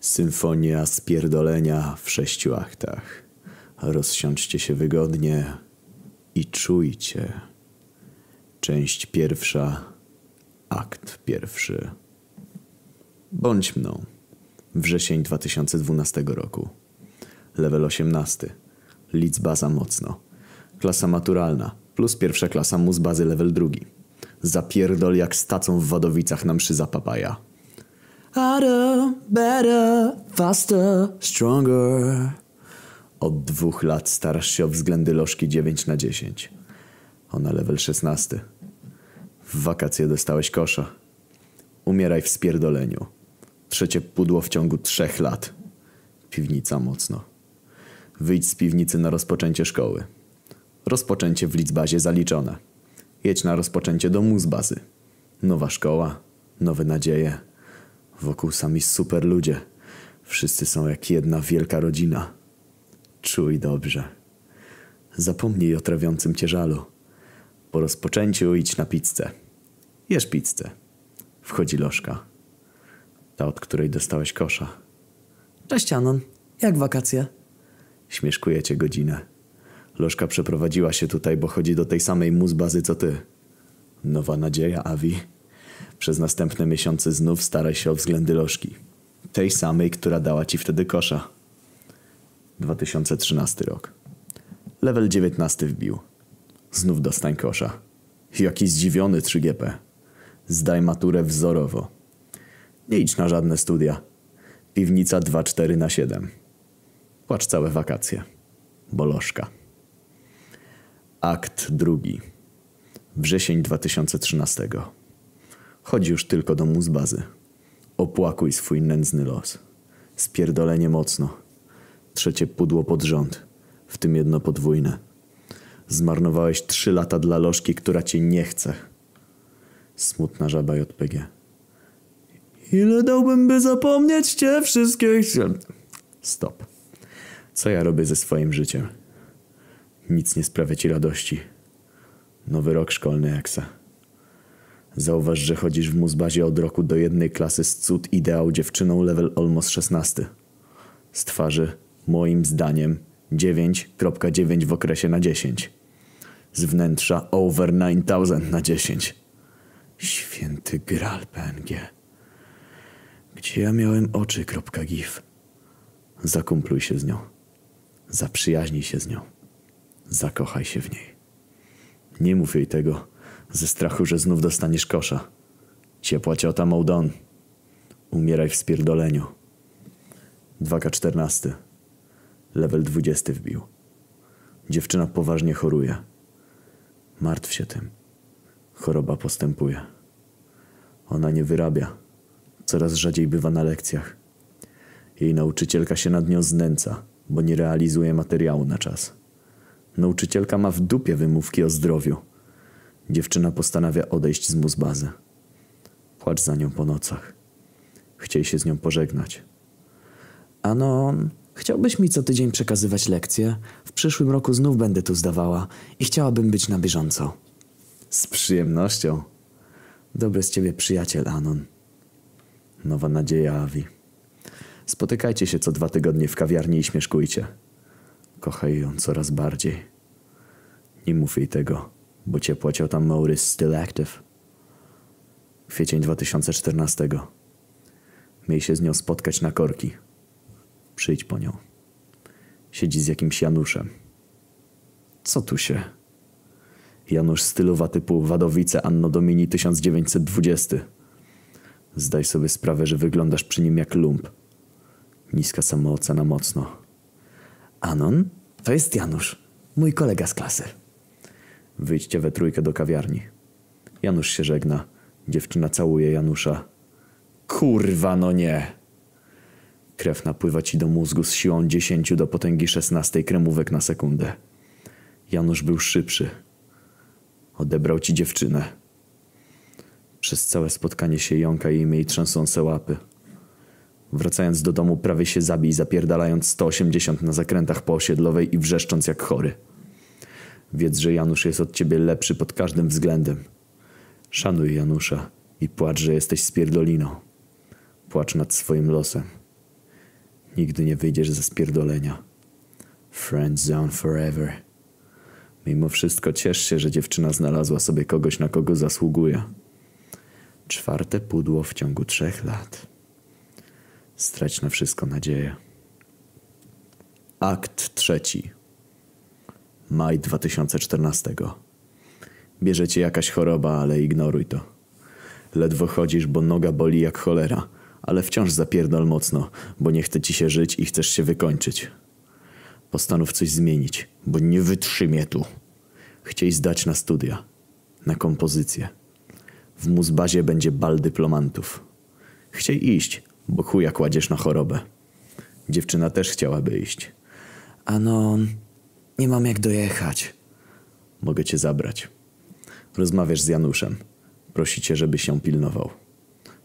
Symfonia spierdolenia w sześciu aktach. Rozsiądźcie się wygodnie i czujcie. Część pierwsza, akt pierwszy. Bądź mną. Wrzesień 2012 roku. Level 18. Lidz baza mocno. Klasa maturalna plus pierwsza klasa mus bazy level drugi. Zapierdol jak stacą w Wadowicach na mszy za papaja. Harder, better, faster, stronger. Od dwóch lat starasz się o względy lożki 9 na 10. Ona level 16. W wakacje dostałeś kosza. Umieraj w spierdoleniu. Trzecie pudło w ciągu trzech lat. Piwnica mocno. Wyjdź z piwnicy na rozpoczęcie szkoły. Rozpoczęcie w Lidzbazie zaliczone. Jedź na rozpoczęcie do mus bazy. Nowa szkoła, nowe nadzieje. Wokół sami super ludzie. Wszyscy są jak jedna wielka rodzina. Czuj dobrze. Zapomnij o trawiącym cię żalu. Po rozpoczęciu idź na pizzę. Jesz pizzę. Wchodzi lożka. Ta, od której dostałeś kosza. Cześć Anon, jak wakacje? Śmieszkujecie godzinę. Lożka przeprowadziła się tutaj, bo chodzi do tej samej mus bazy co ty. Nowa nadzieja, Avi. Przez następne miesiące znów staraj się o względy lożki. Tej samej, która dała ci wtedy kosza. 2013 rok. Level 19 wbił. Znów dostań kosza. Jaki zdziwiony 3GP. Zdaj maturę wzorowo. Nie idź na żadne studia. Piwnica 2-4 na 7. Płacz całe wakacje. Bolożka. Akt drugi. Wrzesień 2013. Chodzi już tylko do mus bazy. Opłakuj swój nędzny los. Spierdolenie mocno. Trzecie pudło pod rząd. W tym jedno podwójne. Zmarnowałeś trzy lata dla lożki, która cię nie chce. Smutna żaba JPG. Ile dałbym, by zapomnieć cię wszystkich? Stop. Co ja robię ze swoim życiem? Nic nie sprawia ci radości. Nowy rok szkolny, Eksa. Zauważ, że chodzisz w muzbazie od roku do jednej klasy z cud ideał dziewczyną level almost 16. Z twarzy, moim zdaniem, 9.9 w okresie na 10. Z wnętrza over 9000 na 10. Święty gral PNG. Gdzie ja miałem oczy, gif. Zakumpluj się z nią. Zaprzyjaźnij się z nią. Zakochaj się w niej. Nie mów jej tego, ze strachu, że znów dostaniesz kosza. Ciepła ciota Mołdon. Umieraj w spierdoleniu. 2K14. Level 20 wbił. Dziewczyna poważnie choruje. Martw się tym. Choroba postępuje. Ona nie wyrabia. Coraz rzadziej bywa na lekcjach. Jej nauczycielka się nad nią znęca, bo nie realizuje materiału na czas. Nauczycielka ma w dupie wymówki o zdrowiu. Dziewczyna postanawia odejść z muzbazy. Płacz za nią po nocach. Chciej się z nią pożegnać. Anon, chciałbyś mi co tydzień przekazywać lekcje? W przyszłym roku znów będę tu zdawała i chciałabym być na bieżąco. Z przyjemnością. Dobry z ciebie przyjaciel, Anon. Nowa nadzieja, Avi. Spotykajcie się co dwa tygodnie w kawiarni i śmieszkujcie. Kochaj ją coraz bardziej. Nie mów jej tego, bo ciepła ciota Maurys still active. Kwiecień 2014. Miej się z nią spotkać na korki. Przyjdź po nią. Siedzi z jakimś Januszem. Co tu się? Janusz stylowa typu Wadowice Anno Domini 1920. Zdaj sobie sprawę, że wyglądasz przy nim jak lump. Niska samoocena mocno. Anon, to jest Janusz, mój kolega z klasy. Wyjdźcie we trójkę do kawiarni. Janusz się żegna. Dziewczyna całuje Janusza. Kurwa, no nie! Krew napływa ci do mózgu z siłą 10 do potęgi 16 kremówek na sekundę. Janusz był szybszy. Odebrał ci dziewczynę. Przez całe spotkanie się jąka i trzęsące łapy. Wracając do domu prawie się zabij, zapierdalając 180 na zakrętach po osiedlowej i wrzeszcząc jak chory. Wiedz, że Janusz jest od ciebie lepszy pod każdym względem. Szanuj Janusza i płacz, że jesteś spierdoliną. Płacz nad swoim losem. Nigdy nie wyjdziesz ze spierdolenia. Friend zone forever. Mimo wszystko ciesz się, że dziewczyna znalazła sobie kogoś, na kogo zasługuje. Czwarte pudło w ciągu trzech lat. Strać na wszystko nadzieję. Akt trzeci. Maj 2014. Bierze cię jakaś choroba, ale ignoruj to. Ledwo chodzisz, bo noga boli jak cholera, ale wciąż zapierdol mocno, bo nie chce ci się żyć i chcesz się wykończyć. Postanów coś zmienić, bo nie wytrzymie tu. Chciej zdać na studia, na kompozycję. W muzbazie będzie bal dyplomantów. Chciej iść, bo chuja kładziesz na chorobę. Dziewczyna też chciałaby iść. Anon, nie mam jak dojechać. Mogę cię zabrać. Rozmawiasz z Januszem. Prosi cię, żebyś się pilnował.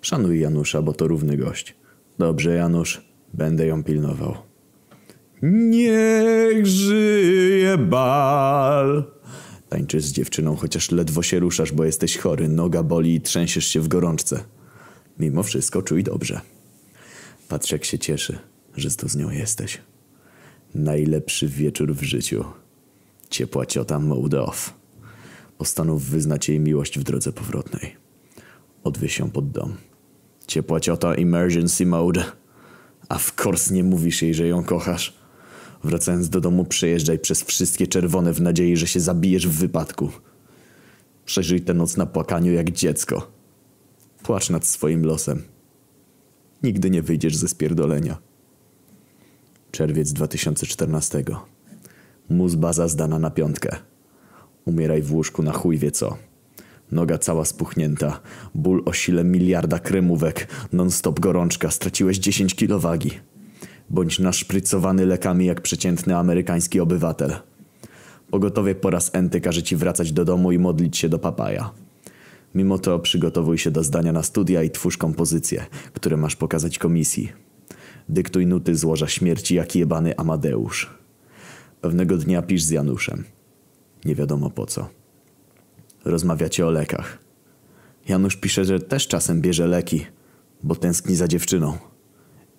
Szanuj Janusza, bo to równy gość. Dobrze, Janusz, będę ją pilnował. Niech żyje bal. Tańczysz z dziewczyną, chociaż ledwo się ruszasz, bo jesteś chory, noga boli i trzęsiesz się w gorączce. Mimo wszystko czuj dobrze. Patrz jak się cieszy, że tu z nią jesteś. Najlepszy wieczór w życiu. Ciepła ciota off. Postanów wyznać jej miłość w drodze powrotnej. Odwieź ją pod dom. Ciepła ciota emergency mode. A w course nie mówisz jej, że ją kochasz. Wracając do domu przejeżdżaj przez wszystkie czerwone w nadziei, że się zabijesz w wypadku. Przeżyj tę noc na płakaniu jak dziecko. Płacz nad swoim losem. Nigdy nie wyjdziesz ze spierdolenia. Czerwiec 2014. Mus baza zdana na piątkę. Umieraj w łóżku na chuj wie co. Noga cała spuchnięta, ból o sile miliarda kremówek, non-stop gorączka, straciłeś 10 kilo wagi. Bądź naszprycowany lekami jak przeciętny amerykański obywatel. Pogotowie po raz enty każe ci wracać do domu i modlić się do papaja. Mimo to przygotowuj się do zdania na studia i twórz kompozycje, które masz pokazać komisji. Dyktuj nuty złoża śmierci jak jebany Amadeusz. Pewnego dnia pisz z Januszem. Nie wiadomo po co. Rozmawiacie o lekach. Janusz pisze, że też czasem bierze leki, bo tęskni za dziewczyną.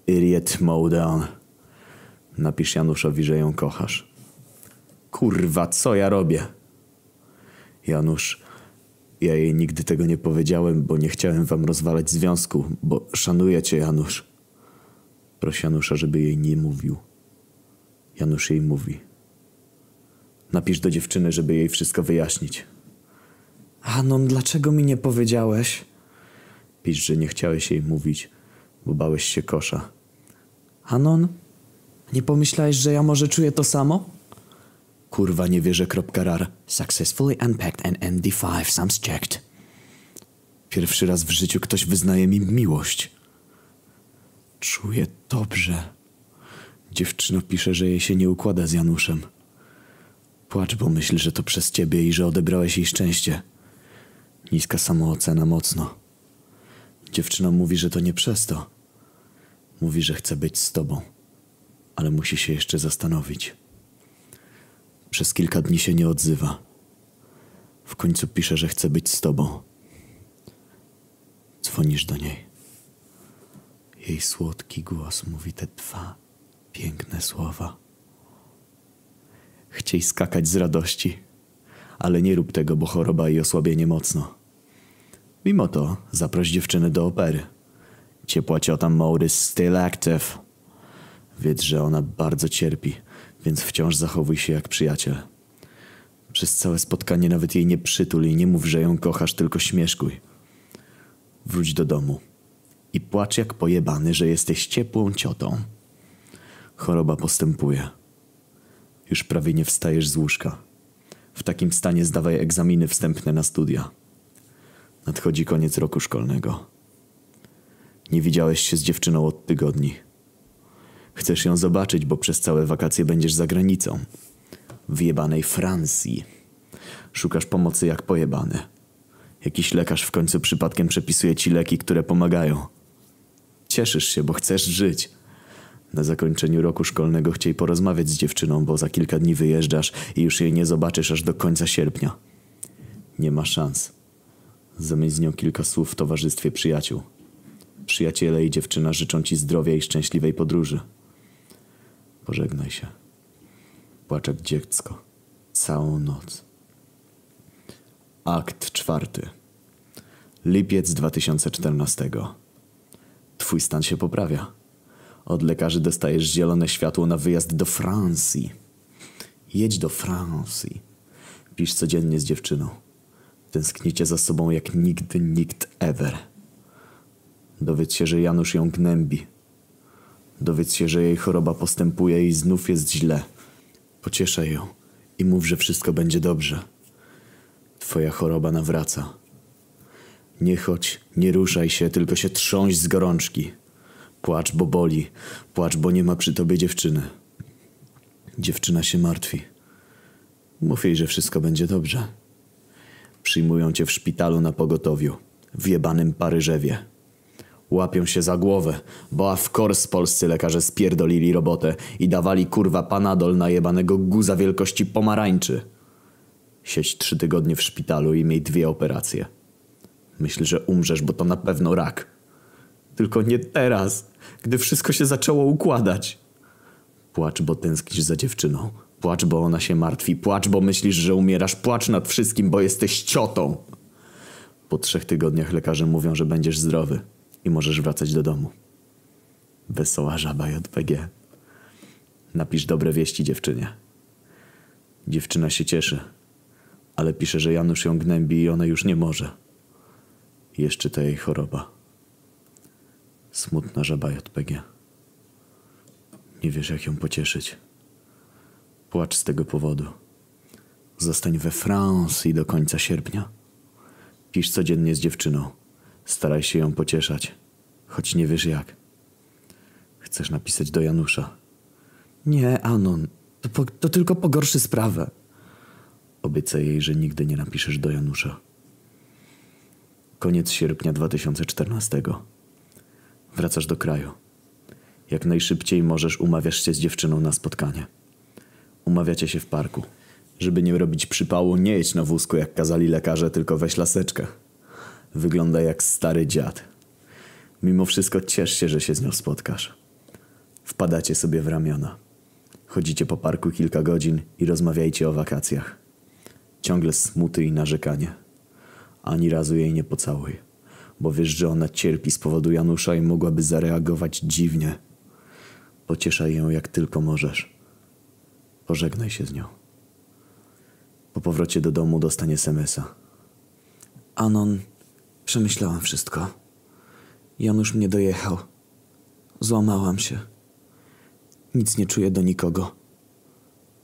Idiot mode on. Napisz Januszowi, że ją kochasz. Kurwa, co ja robię? Janusz, ja jej nigdy tego nie powiedziałem, bo nie chciałem wam rozwalać związku, bo szanuję cię, Janusz. Prosi Janusza, żeby jej nie mówił. Janusz jej mówi. Napisz do dziewczyny, żeby jej wszystko wyjaśnić. Anon, dlaczego mi nie powiedziałeś? Pisz, że nie chciałeś jej mówić, bo bałeś się kosza. Anon, nie pomyślałeś, że ja może czuję to samo? Kurwa, nie wierzę, kropka rar. Successfully unpacked and MD5 sums checked. Pierwszy raz w życiu ktoś wyznaje mi miłość. Czuję dobrze. Dziewczyno pisze, że jej się nie układa z Januszem. Płacz, bo myśl, że to przez ciebie i że odebrałeś jej szczęście. Niska samoocena mocno. Dziewczyna mówi, że to nie przez to. Mówi, że chce być z tobą, ale musi się jeszcze zastanowić. Przez kilka dni się nie odzywa. W końcu pisze, że chce być z tobą. Dzwonisz do niej. Jej słodki głos mówi te dwa piękne słowa. Chciej skakać z radości, ale nie rób tego, bo choroba i osłabienie mocno. Mimo to zaproś dziewczynę do opery. Ciepła ciota Maury still active. Wiedz, że ona bardzo cierpi, więc wciąż zachowuj się jak przyjaciel. Przez całe spotkanie nawet jej nie przytul i nie mów, że ją kochasz, tylko śmieszkuj. Wróć do domu i płacz jak pojebany, że jesteś ciepłą ciotą. Choroba postępuje. Już prawie nie wstajesz z łóżka. W takim stanie zdawaj egzaminy wstępne na studia. Nadchodzi koniec roku szkolnego. Nie widziałeś się z dziewczyną od tygodni. Chcesz ją zobaczyć, bo przez całe wakacje będziesz za granicą. W jebanej Francji. Szukasz pomocy jak pojebany. Jakiś lekarz w końcu przypadkiem przepisuje ci leki, które pomagają. Cieszysz się, bo chcesz żyć. Na zakończeniu roku szkolnego chciej porozmawiać z dziewczyną, bo za kilka dni wyjeżdżasz i już jej nie zobaczysz aż do końca sierpnia. Nie ma szans. Zamień z nią kilka słów w towarzystwie przyjaciół. Przyjaciele i dziewczyna życzą ci zdrowia i szczęśliwej podróży. Pożegnaj się. Płacz jak dziecko. Całą noc. Akt czwarty. Lipiec 2014. Twój stan się poprawia. Od lekarzy dostajesz zielone światło na wyjazd do Francji. Jedź do Francji. Pisz codziennie z dziewczyną. Tęsknicie za sobą jak nigdy nikt ever. Dowiedz się, że Janusz ją gnębi. Dowiedz się, że jej choroba postępuje i znów jest źle. Pocieszaj ją i mów, że wszystko będzie dobrze. Twoja choroba nawraca. Nie chodź, nie ruszaj się, tylko się trząść z gorączki. Płacz, bo boli. Płacz, bo nie ma przy tobie dziewczyny. Dziewczyna się martwi. Mów jej, że wszystko będzie dobrze. Przyjmują cię w szpitalu na pogotowiu, w jebanym Paryżewie. Łapią się za głowę, bo a w kors polscy lekarze spierdolili robotę i dawali kurwa panadol na jebanego guza wielkości pomarańczy. Siedź trzy tygodnie w szpitalu i miej dwie operacje. Myśl, że umrzesz, bo to na pewno rak. Tylko nie teraz, gdy wszystko się zaczęło układać. Płacz, bo tęsknisz za dziewczyną. Płacz, bo ona się martwi. Płacz, bo myślisz, że umierasz. Płacz nad wszystkim, bo jesteś ciotą. Po trzech tygodniach lekarze mówią, że będziesz zdrowy i możesz wracać do domu. Wesoła żaba JPG. Napisz dobre wieści dziewczynie. Dziewczyna się cieszy, ale pisze, że Janusz ją gnębi i ona już nie może. Jeszcze ta jej choroba. Smutna żaba JPG. Nie wiesz, jak ją pocieszyć. Płacz z tego powodu. Zostań we Francji do końca sierpnia. Pisz codziennie z dziewczyną. Staraj się ją pocieszać, choć nie wiesz jak. Chcesz napisać do Janusza. Nie, Anon, to, po, to tylko pogorszy sprawę. Obiecaj jej, że nigdy nie napiszesz do Janusza. Koniec sierpnia 2014. Wracasz do kraju. Jak najszybciej możesz umawiasz się z dziewczyną na spotkanie. Umawiacie się w parku. Żeby nie robić przypału, nie jedź na wózku jak kazali lekarze, tylko weź laseczkę. Wygląda jak stary dziad. Mimo wszystko ciesz się, że się z nią spotkasz. Wpadacie sobie w ramiona. Chodzicie po parku kilka godzin i rozmawiajcie o wakacjach. Ciągle smuty i narzekanie. Ani razu jej nie pocałuj, bo wiesz, że ona cierpi z powodu Janusza i mogłaby zareagować dziwnie. Pocieszaj ją jak tylko możesz. Pożegnaj się z nią. Po powrocie do domu dostanie SMS-a. Anon, przemyślałam wszystko. Janusz mnie dojechał. Złamałam się. Nic nie czuję do nikogo.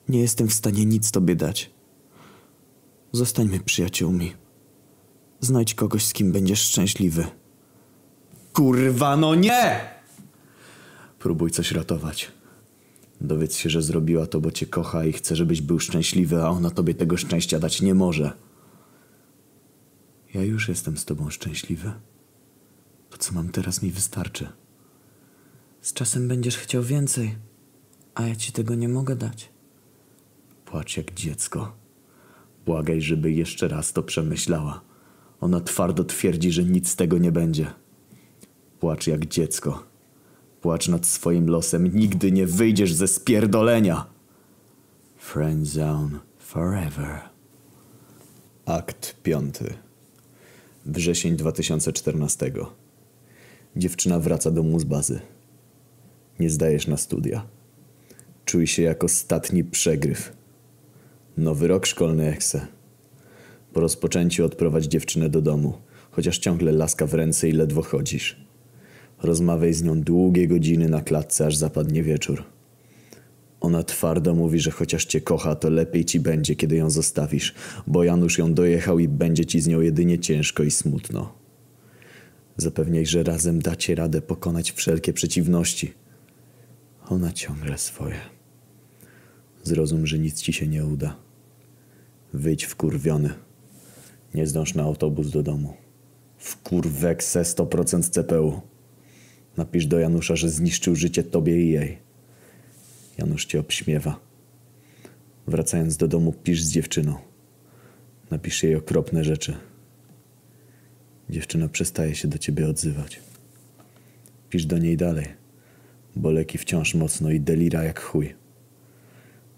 Nie jestem w stanie nic tobie dać. Zostańmy przyjaciółmi. Znajdź kogoś, z kim będziesz szczęśliwy. Kurwa, no nie! Próbuj coś ratować. Dowiedz się, że zrobiła to, bo cię kocha i chce, żebyś był szczęśliwy, a ona tobie tego szczęścia dać nie może. Ja już jestem z tobą szczęśliwy. To, co mam teraz, mi wystarczy. Z czasem będziesz chciał więcej, a ja ci tego nie mogę dać. Płacz jak dziecko. Błagaj, żeby jeszcze raz to przemyślała. Ona twardo twierdzi, że nic z tego nie będzie. Płacz jak dziecko. Płacz nad swoim losem. Nigdy nie wyjdziesz ze spierdolenia. Friend zone forever. Akt piąty. Wrzesień 2014. Dziewczyna wraca do mu z bazy. Nie zdajesz na studia. Czuj się jak ostatni przegryw. Nowy rok szkolny ekse. Po rozpoczęciu odprowadź dziewczynę do domu, chociaż ciągle laska w ręce i ledwo chodzisz. Rozmawiaj z nią długie godziny na klatce, aż zapadnie wieczór. Ona twardo mówi, że chociaż cię kocha, to lepiej ci będzie, kiedy ją zostawisz, bo Janusz ją dojechał i będzie ci z nią jedynie ciężko i smutno. Zapewniaj, że razem dacie radę pokonać wszelkie przeciwności. Ona ciągle swoje. Zrozum, że nic ci się nie uda. Wyjdź wkurwiony. Nie zdąż na autobus do domu. Wkurwekse 100% CPU. Napisz do Janusza, że zniszczył życie tobie i jej. Janusz cię obśmiewa. Wracając do domu, pisz z dziewczyną. Napisz jej okropne rzeczy. Dziewczyna przestaje się do ciebie odzywać. Pisz do niej dalej. Boleki wciąż mocno i delira jak chuj.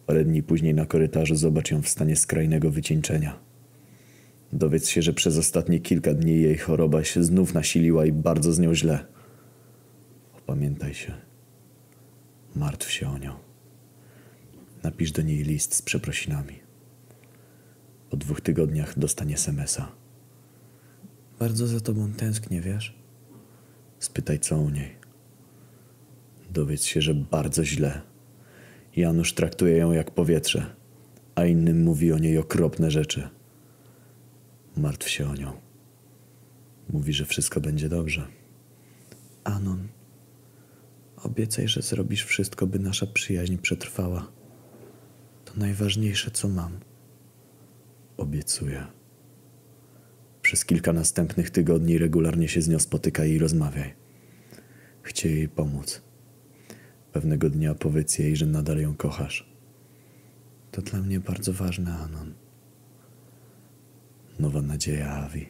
Parę dni później na korytarzu zobacz ją w stanie skrajnego wycieńczenia. Dowiedz się, że przez ostatnie kilka dni jej choroba się znów nasiliła i bardzo z nią źle. Opamiętaj się. Martw się o nią. Napisz do niej list z przeprosinami. Po dwóch tygodniach dostanie SMS-a. Bardzo za tobą tęsknię, wiesz? Spytaj co u niej. Dowiedz się, że bardzo źle. Janusz traktuje ją jak powietrze, a innym mówi o niej okropne rzeczy. Martw się o nią. Mówi, że wszystko będzie dobrze. Anon, obiecaj, że zrobisz wszystko, by nasza przyjaźń przetrwała. To najważniejsze, co mam. Obiecuję. Przez kilka następnych tygodni regularnie się z nią spotykaj i rozmawiaj. Chcę jej pomóc. Pewnego dnia powiedz jej, że nadal ją kochasz. To dla mnie bardzo ważne, Anon. Nowa nadzieja Avi.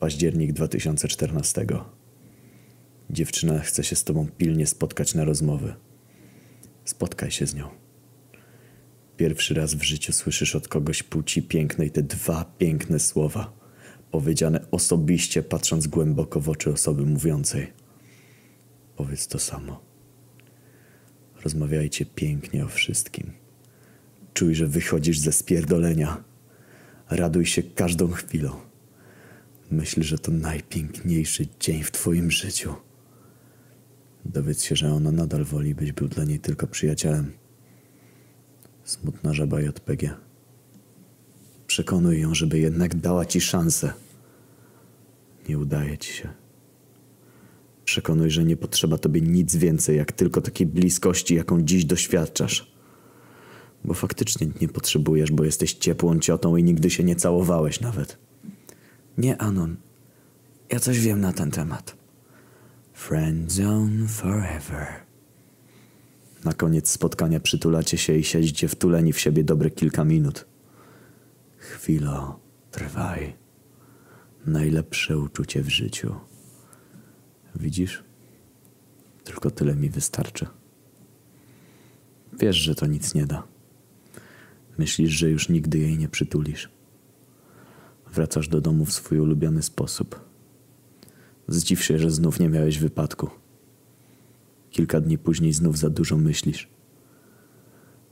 Październik 2014. Dziewczyna chce się z tobą pilnie spotkać na rozmowy. Spotkaj się z nią. Pierwszy raz w życiu słyszysz od kogoś płci pięknej te dwa piękne słowa, powiedziane osobiście, patrząc głęboko w oczy osoby mówiącej. Powiedz to samo. Rozmawiajcie pięknie o wszystkim. Czuj, że wychodzisz ze spierdolenia. Raduj się każdą chwilą. Myśl, że to najpiękniejszy dzień w twoim życiu. Dowiedz się, że ona nadal woli, byś był dla niej tylko przyjacielem. Smutna żaba JPG. Przekonuj ją, żeby jednak dała ci szansę. Nie udaje ci się. Przekonuj, że nie potrzeba tobie nic więcej, jak tylko takiej bliskości, jaką dziś doświadczasz. Bo faktycznie nie potrzebujesz, bo jesteś ciepłą ciotą i nigdy się nie całowałeś nawet. Nie, Anon. Ja coś wiem na ten temat. Friendzone forever. Na koniec spotkania przytulacie się i siedzicie wtuleni w siebie dobre kilka minut. Chwilo, trwaj. Najlepsze uczucie w życiu. Widzisz? Tylko tyle mi wystarczy. Wiesz, że to nic nie da. Myślisz, że już nigdy jej nie przytulisz. Wracasz do domu w swój ulubiony sposób. Zdziw się, że znów nie miałeś wypadku. Kilka dni później znów za dużo myślisz.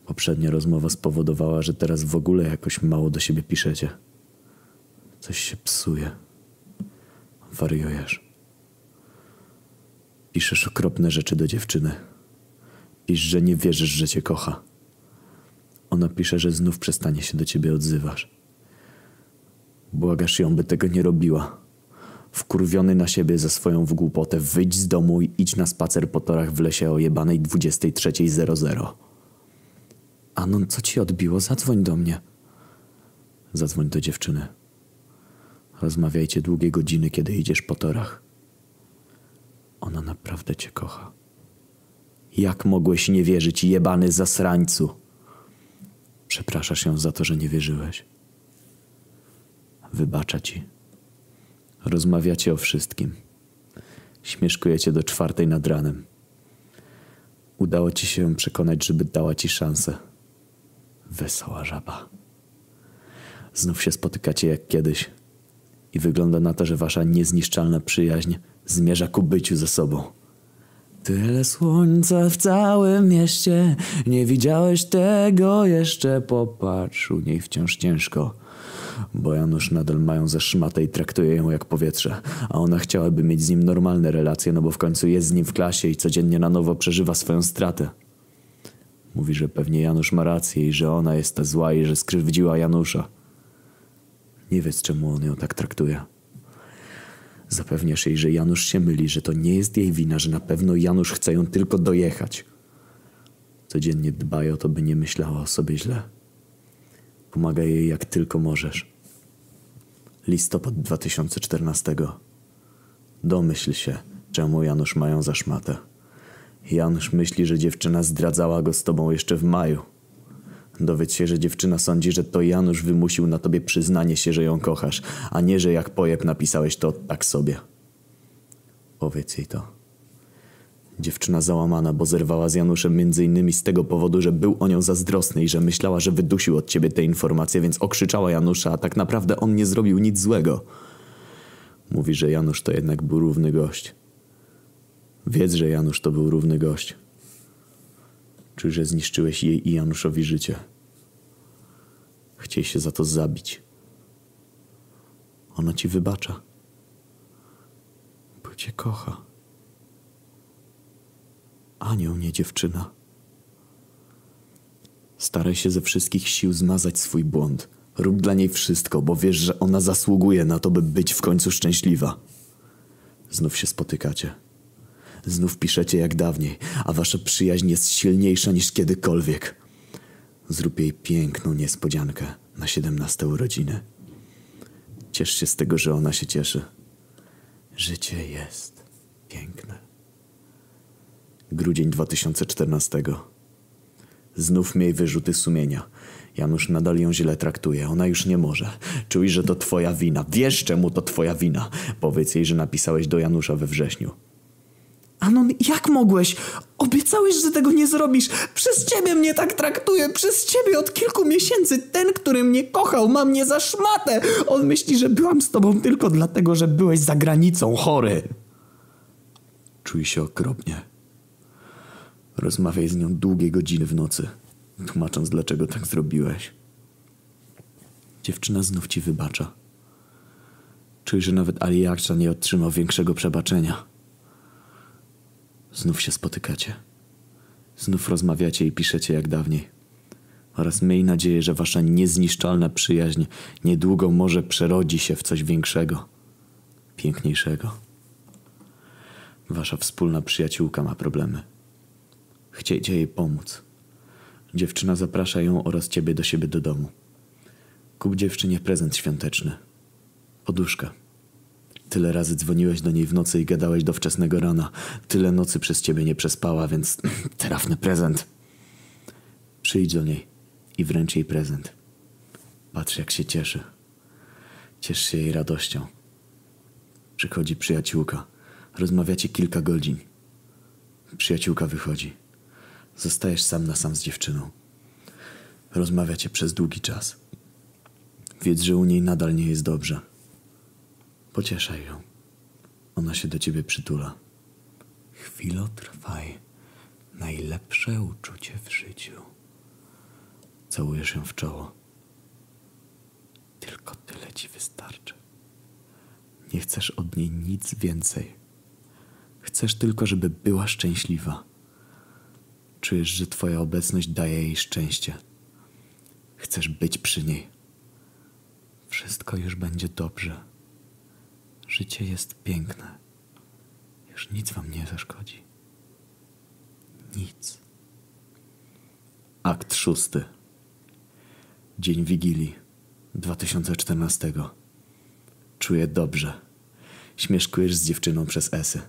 Poprzednia rozmowa spowodowała, że teraz w ogóle jakoś mało do siebie piszecie. Coś się psuje. Wariujesz. Piszesz okropne rzeczy do dziewczyny. Pisz, że nie wierzysz, że cię kocha. Ona pisze, że znów przestanie się do ciebie odzywasz. Błagasz ją, by tego nie robiła. Wkurwiony na siebie za swoją wgłupotę, wyjdź z domu i idź na spacer po torach w lesie o jebanej 23.00. Anon, co ci odbiło? Zadzwoń do mnie. Zadzwoń do dziewczyny. Rozmawiajcie długie godziny, kiedy idziesz po torach. Ona naprawdę cię kocha. Jak mogłeś nie wierzyć, jebany zasrańcu? Przepraszasz ją za to, że nie wierzyłeś. Wybacza ci. Rozmawiacie o wszystkim. Śmieszkujecie do czwartej nad ranem. Udało ci się ją przekonać, żeby dała ci szansę. Wesoła żaba. Znów się spotykacie jak kiedyś. I wygląda na to, że wasza niezniszczalna przyjaźń zmierza ku byciu ze sobą. Tyle słońca w całym mieście, nie widziałeś tego jeszcze, popatrz, u niej wciąż ciężko. Bo Janusz nadal mają za szmatę i traktuje ją jak powietrze, a ona chciałaby mieć z nim normalne relacje, no bo w końcu jest z nim w klasie i codziennie na nowo przeżywa swoją stratę. Mówi, że pewnie Janusz ma rację i że ona jest ta zła i że skrzywdziła Janusza. Nie wiesz, czemu on ją tak traktuje. Zapewniasz jej, że Janusz się myli, że to nie jest jej wina, że na pewno Janusz chce ją tylko dojechać. Codziennie dbaj o to, by nie myślała o sobie źle. Pomagaj jej jak tylko możesz. Listopad 2014. Domyśl się, czemu Janusz mają za szmatę. Janusz myśli, że dziewczyna zdradzała go z tobą jeszcze w maju. Dowiedz się, że dziewczyna sądzi, że to Janusz wymusił na tobie przyznanie się, że ją kochasz, a nie, że jak pojeb napisałeś to tak sobie. Powiedz jej to. Dziewczyna załamana, bo zerwała z Januszem między innymi z tego powodu, że był o nią zazdrosny i że myślała, że wydusił od ciebie te informacje, więc okrzyczała Janusza, a tak naprawdę on nie zrobił nic złego. Mówi, że Janusz to jednak był równy gość. Wiedz, że Janusz to był równy gość. Czuj, że zniszczyłeś jej i Januszowi życie. Chciej się za to zabić. Ona ci wybacza. Bo cię kocha. Anioł, nie dziewczyna. Staraj się ze wszystkich sił zmazać swój błąd. Rób dla niej wszystko, bo wiesz, że ona zasługuje na to, by być w końcu szczęśliwa. Znów się spotykacie. Znów piszecie jak dawniej, a wasza przyjaźń jest silniejsza niż kiedykolwiek. Zrób jej piękną niespodziankę na 17 urodziny. Ciesz się z tego, że ona się cieszy. Życie jest piękne. Grudzień 2014. Znów miej wyrzuty sumienia. Janusz nadal ją źle traktuje. Ona już nie może. Czuj, że to twoja wina. Wiesz, czemu to twoja wina. Powiedz jej, że napisałeś do Janusza we wrześniu. Anon, jak mogłeś? Obiecałeś, że tego nie zrobisz. Przez ciebie mnie tak traktuje. Przez ciebie od kilku miesięcy. Ten, który mnie kochał, ma mnie za szmatę. On myśli, że byłam z tobą tylko dlatego, że byłeś za granicą chory. Czuj się okropnie. Rozmawiaj z nią długie godziny w nocy, tłumacząc, dlaczego tak zrobiłeś. Dziewczyna znów ci wybacza. Czuj, że nawet Ali Jaksza nie otrzymał większego przebaczenia. Znów się spotykacie. Znów rozmawiacie i piszecie jak dawniej. Oraz miej nadzieję, że wasza niezniszczalna przyjaźń niedługo może przerodzi się w coś większego, piękniejszego. Wasza wspólna przyjaciółka ma problemy. Chciejcie jej pomóc. Dziewczyna zaprasza ją oraz ciebie do siebie do domu. Kup dziewczynie prezent świąteczny. Poduszkę. Tyle razy dzwoniłeś do niej w nocy i gadałeś do wczesnego rana. Tyle nocy przez ciebie nie przespała, więc trafny prezent. Przyjdź do niej i wręcz jej prezent. Patrz jak się cieszy. Ciesz się jej radością. Przychodzi przyjaciółka. Rozmawiacie kilka godzin. Przyjaciółka wychodzi. Zostajesz sam na sam z dziewczyną. Rozmawiacie przez długi czas. Wiedz, że u niej nadal nie jest dobrze. Pocieszaj ją. Ona się do ciebie przytula. Chwilo trwaj. Najlepsze uczucie w życiu. Całujesz ją w czoło. Tylko tyle ci wystarczy. Nie chcesz od niej nic więcej. Chcesz tylko, żeby była szczęśliwa. Czujesz, że Twoja obecność daje jej szczęście. Chcesz być przy niej. Wszystko już będzie dobrze. Życie jest piękne. Już nic Wam nie zaszkodzi. Nic. Akt szósty. Dzień Wigilii 2014. Czuję dobrze. Śmieszkujesz z dziewczyną przez esy.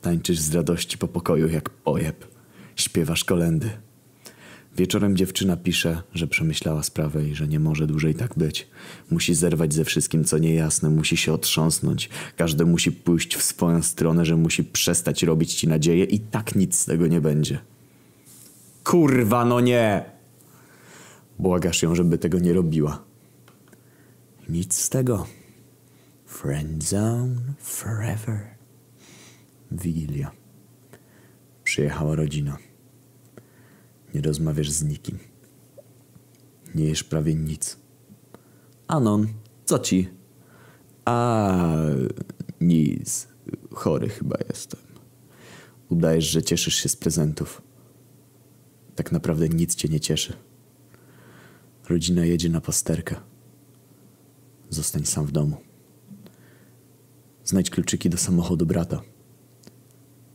Tańczysz z radości po pokoju jak pojeb. Śpiewasz kolendy. Wieczorem dziewczyna pisze, że przemyślała sprawę i że nie może dłużej tak być. Musi zerwać ze wszystkim, co niejasne, musi się otrząsnąć. Każdy musi pójść w swoją stronę, że musi przestać robić ci nadzieję i tak nic z tego nie będzie. Kurwa, no nie! Błagasz ją, żeby tego nie robiła. Nic z tego. Friendzone forever. Wigilia. Przyjechała rodzina. Nie rozmawiasz z nikim. Nie jesz prawie nic. Anon, co ci? A nic. Chory chyba jestem. Udajesz, że cieszysz się z prezentów. Tak naprawdę nic cię nie cieszy. Rodzina jedzie na pasterkę. Zostań sam w domu. Znajdź kluczyki do samochodu brata.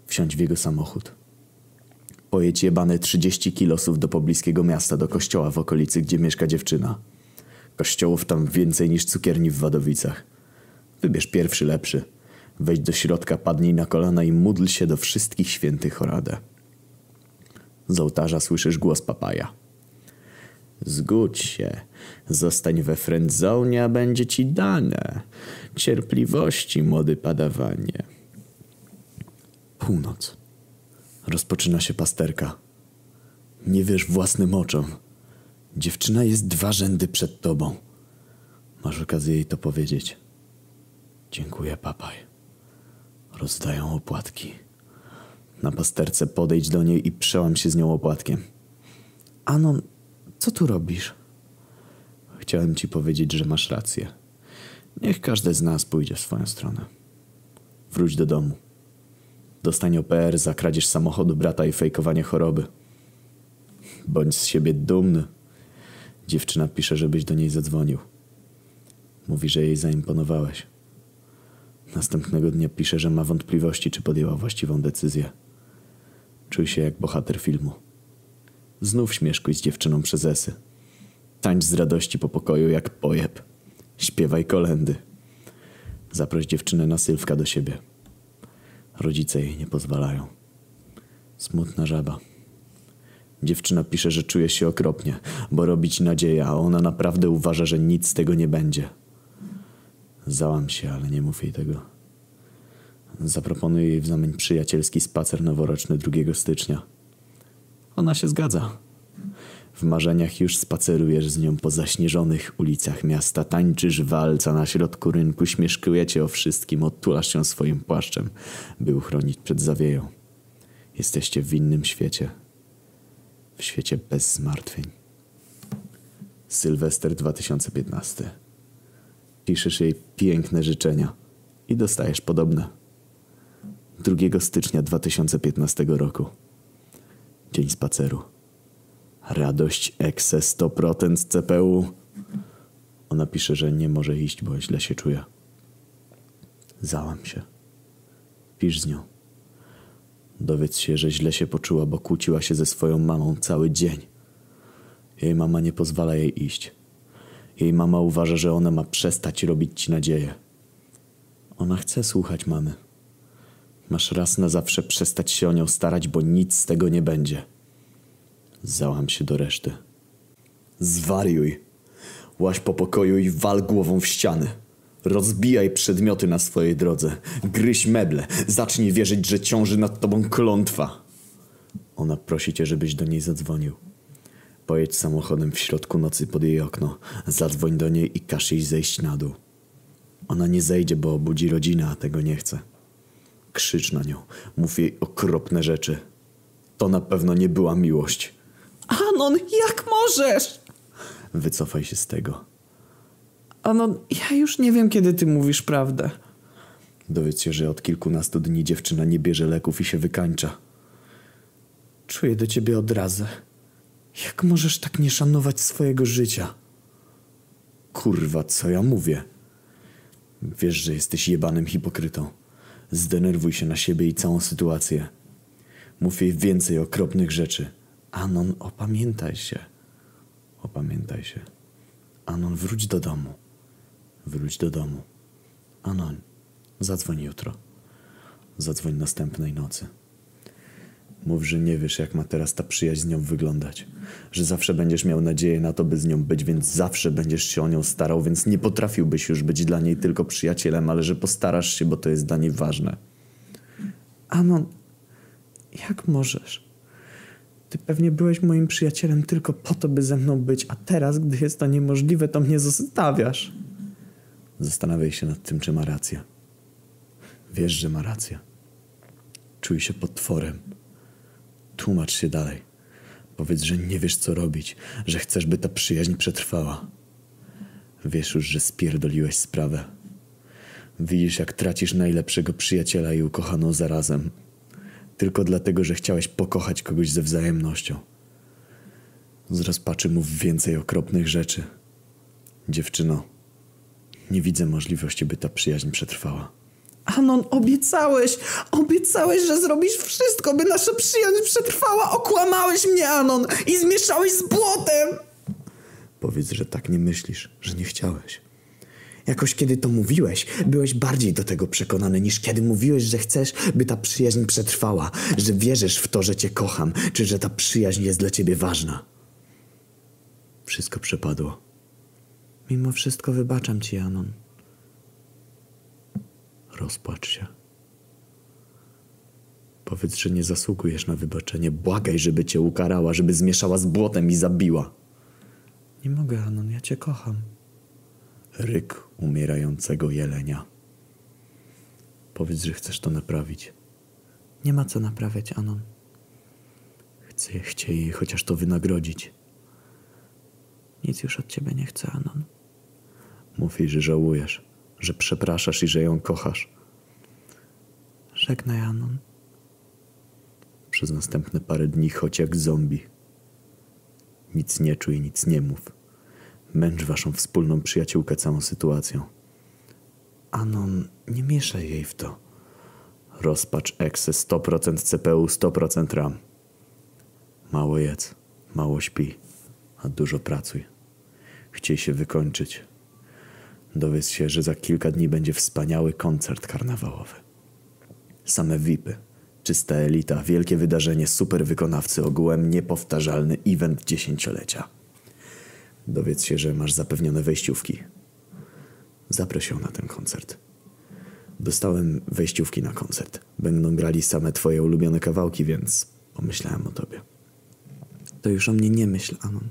Wsiądź w jego samochód. Pojedź jebane 30 kilosów do pobliskiego miasta, do kościoła w okolicy, gdzie mieszka dziewczyna. Kościołów tam więcej niż cukierni w Wadowicach. Wybierz pierwszy lepszy. Wejdź do środka, padnij na kolana i módl się do wszystkich świętych o radę. Z ołtarza słyszysz głos papaja. Zgódź się, zostań we friendzone, a będzie ci dane. Cierpliwości, młody padawanie. Północ. Rozpoczyna się pasterka. Nie wiesz własnym oczom. Dziewczyna jest dwa rzędy przed tobą. Masz okazję jej to powiedzieć. Dziękuję, papaj. Rozdają opłatki. Na pasterce podejdź do niej i przełam się z nią opłatkiem. Anon, co tu robisz? Chciałem ci powiedzieć, że masz rację. Niech każdy z nas pójdzie w swoją stronę. Wróć do domu. Dostań OPR za kradzież samochodu brata i fejkowanie choroby. Bądź z siebie dumny. Dziewczyna pisze, żebyś do niej zadzwonił. Mówi, że jej zaimponowałeś. Następnego dnia pisze, że ma wątpliwości, czy podjęła właściwą decyzję. Czuj się jak bohater filmu. Znów śmieszkuj z dziewczyną przez esy. Tańcz z radości po pokoju jak pojeb. Śpiewaj kolendy. Zaproś dziewczynę na Sylwka do siebie. Rodzice jej nie pozwalają. Smutna żaba. Dziewczyna pisze, że czuje się okropnie, bo robi ci nadzieję, a ona naprawdę uważa, że nic z tego nie będzie. Załam się, ale nie mów jej tego. Zaproponuję jej w zamian przyjacielski spacer noworoczny 2 stycznia. Ona się zgadza. W marzeniach już spacerujesz z nią po zaśnieżonych ulicach miasta, tańczysz walca na środku rynku, śmieszkujecie o wszystkim, otulasz się swoim płaszczem, by uchronić przed zawieją. Jesteście w innym świecie. W świecie bez zmartwień. Sylwester 2015. Piszesz jej piękne życzenia i dostajesz podobne. 2 stycznia 2015 roku. Dzień spaceru. Radość Exe 100% CPU. Ona pisze, że nie może iść, bo źle się czuje. Załam się. Pisz z nią. Dowiedz się, że źle się poczuła, bo kłóciła się ze swoją mamą cały dzień. Jej mama nie pozwala jej iść. Jej mama uważa, że ona ma przestać robić ci nadzieję. Ona chce słuchać mamy. Masz raz na zawsze przestać się o nią starać, bo nic z tego nie będzie. Załam się do reszty. Zwariuj. Łaź po pokoju i wal głową w ściany. Rozbijaj przedmioty na swojej drodze. Gryź meble. Zacznij wierzyć, że ciąży nad tobą klątwa. Ona prosi cię, żebyś do niej zadzwonił. Pojedź samochodem w środku nocy pod jej okno. Zadzwoń do niej i każ jej zejść na dół. Ona nie zejdzie, bo obudzi rodzinę, a tego nie chce. Krzycz na nią. Mów jej okropne rzeczy. To na pewno nie była miłość. Anon, jak możesz? Wycofaj się z tego. Anon, ja już nie wiem, kiedy ty mówisz prawdę. Dowiedz się, że od kilkunastu dni dziewczyna nie bierze leków i się wykańcza. Czuję do ciebie odrazę. Jak możesz tak nie szanować swojego życia? Kurwa, co ja mówię? Wiesz, że jesteś jebanym hipokrytą. Zdenerwuj się na siebie i całą sytuację. Mów jej więcej okropnych rzeczy. Anon, opamiętaj się. Opamiętaj się. Anon, wróć do domu. Wróć do domu. Anon, zadzwoń jutro. Zadzwoń następnej nocy. Mów, że nie wiesz, jak ma teraz ta przyjaźń z nią wyglądać. Że zawsze będziesz miał nadzieję na to, by z nią być, więc zawsze będziesz się o nią starał, więc nie potrafiłbyś już być dla niej tylko przyjacielem, ale że postarasz się, bo to jest dla niej ważne. Anon, jak możesz? Ty pewnie byłeś moim przyjacielem tylko po to, by ze mną być, a teraz, gdy jest to niemożliwe, to mnie zostawiasz. Zastanawiaj się nad tym, czy ma rację. Wiesz, że ma rację. Czuj się potworem. Tłumacz się dalej. Powiedz, że nie wiesz, co robić, że chcesz, by ta przyjaźń przetrwała. Wiesz już, że spierdoliłeś sprawę. Widzisz, jak tracisz najlepszego przyjaciela i ukochaną zarazem. Tylko dlatego, że chciałeś pokochać kogoś ze wzajemnością. Z rozpaczy mów więcej okropnych rzeczy. Dziewczyno, nie widzę możliwości, by ta przyjaźń przetrwała. Anon, obiecałeś, obiecałeś, że zrobisz wszystko, by nasza przyjaźń przetrwała. Okłamałeś mnie, Anon, i zmieszałeś z błotem. Powiedz, że tak nie myślisz, że nie chciałeś. Jakoś kiedy to mówiłeś, byłeś bardziej do tego przekonany niż kiedy mówiłeś, że chcesz, by ta przyjaźń przetrwała, że wierzysz w to, że cię kocham, czy że ta przyjaźń jest dla ciebie ważna. Wszystko przepadło. Mimo wszystko wybaczam ci, Anon. Rozpłacz się. Powiedz, że nie zasługujesz na wybaczenie. Błagaj, żeby cię ukarała, żeby zmieszała z błotem i zabiła. Nie mogę, Anon, ja cię kocham. Ryk umierającego jelenia. Powiedz, że chcesz to naprawić. Nie ma co naprawiać, Anon. Chcę, chcę jej chociaż to wynagrodzić. Nic już od ciebie nie chcę, Anon. Mów jej, że żałujesz, że przepraszasz i że ją kochasz. Żegnaj, Anon. Przez następne parę dni chodź jak zombie. Nic nie czuj, nic nie mów. Męcz waszą wspólną przyjaciółkę całą sytuacją. Anon, nie mieszaj jej w to. Rozpacz exe 100% CPU, 100% RAM. Mało jedz, mało śpi, a dużo pracuj. Chciej się wykończyć. Dowiedz się, że za kilka dni będzie wspaniały koncert karnawałowy. Same VIPy, czysta elita, wielkie wydarzenie, super wykonawcy, ogółem niepowtarzalny event dziesięciolecia. Dowiedz się, że masz zapewnione wejściówki. Zaproś ją na ten koncert. Dostałem wejściówki na koncert. Będą grali same twoje ulubione kawałki, więc pomyślałem o tobie. To już o mnie nie myśl, Anon.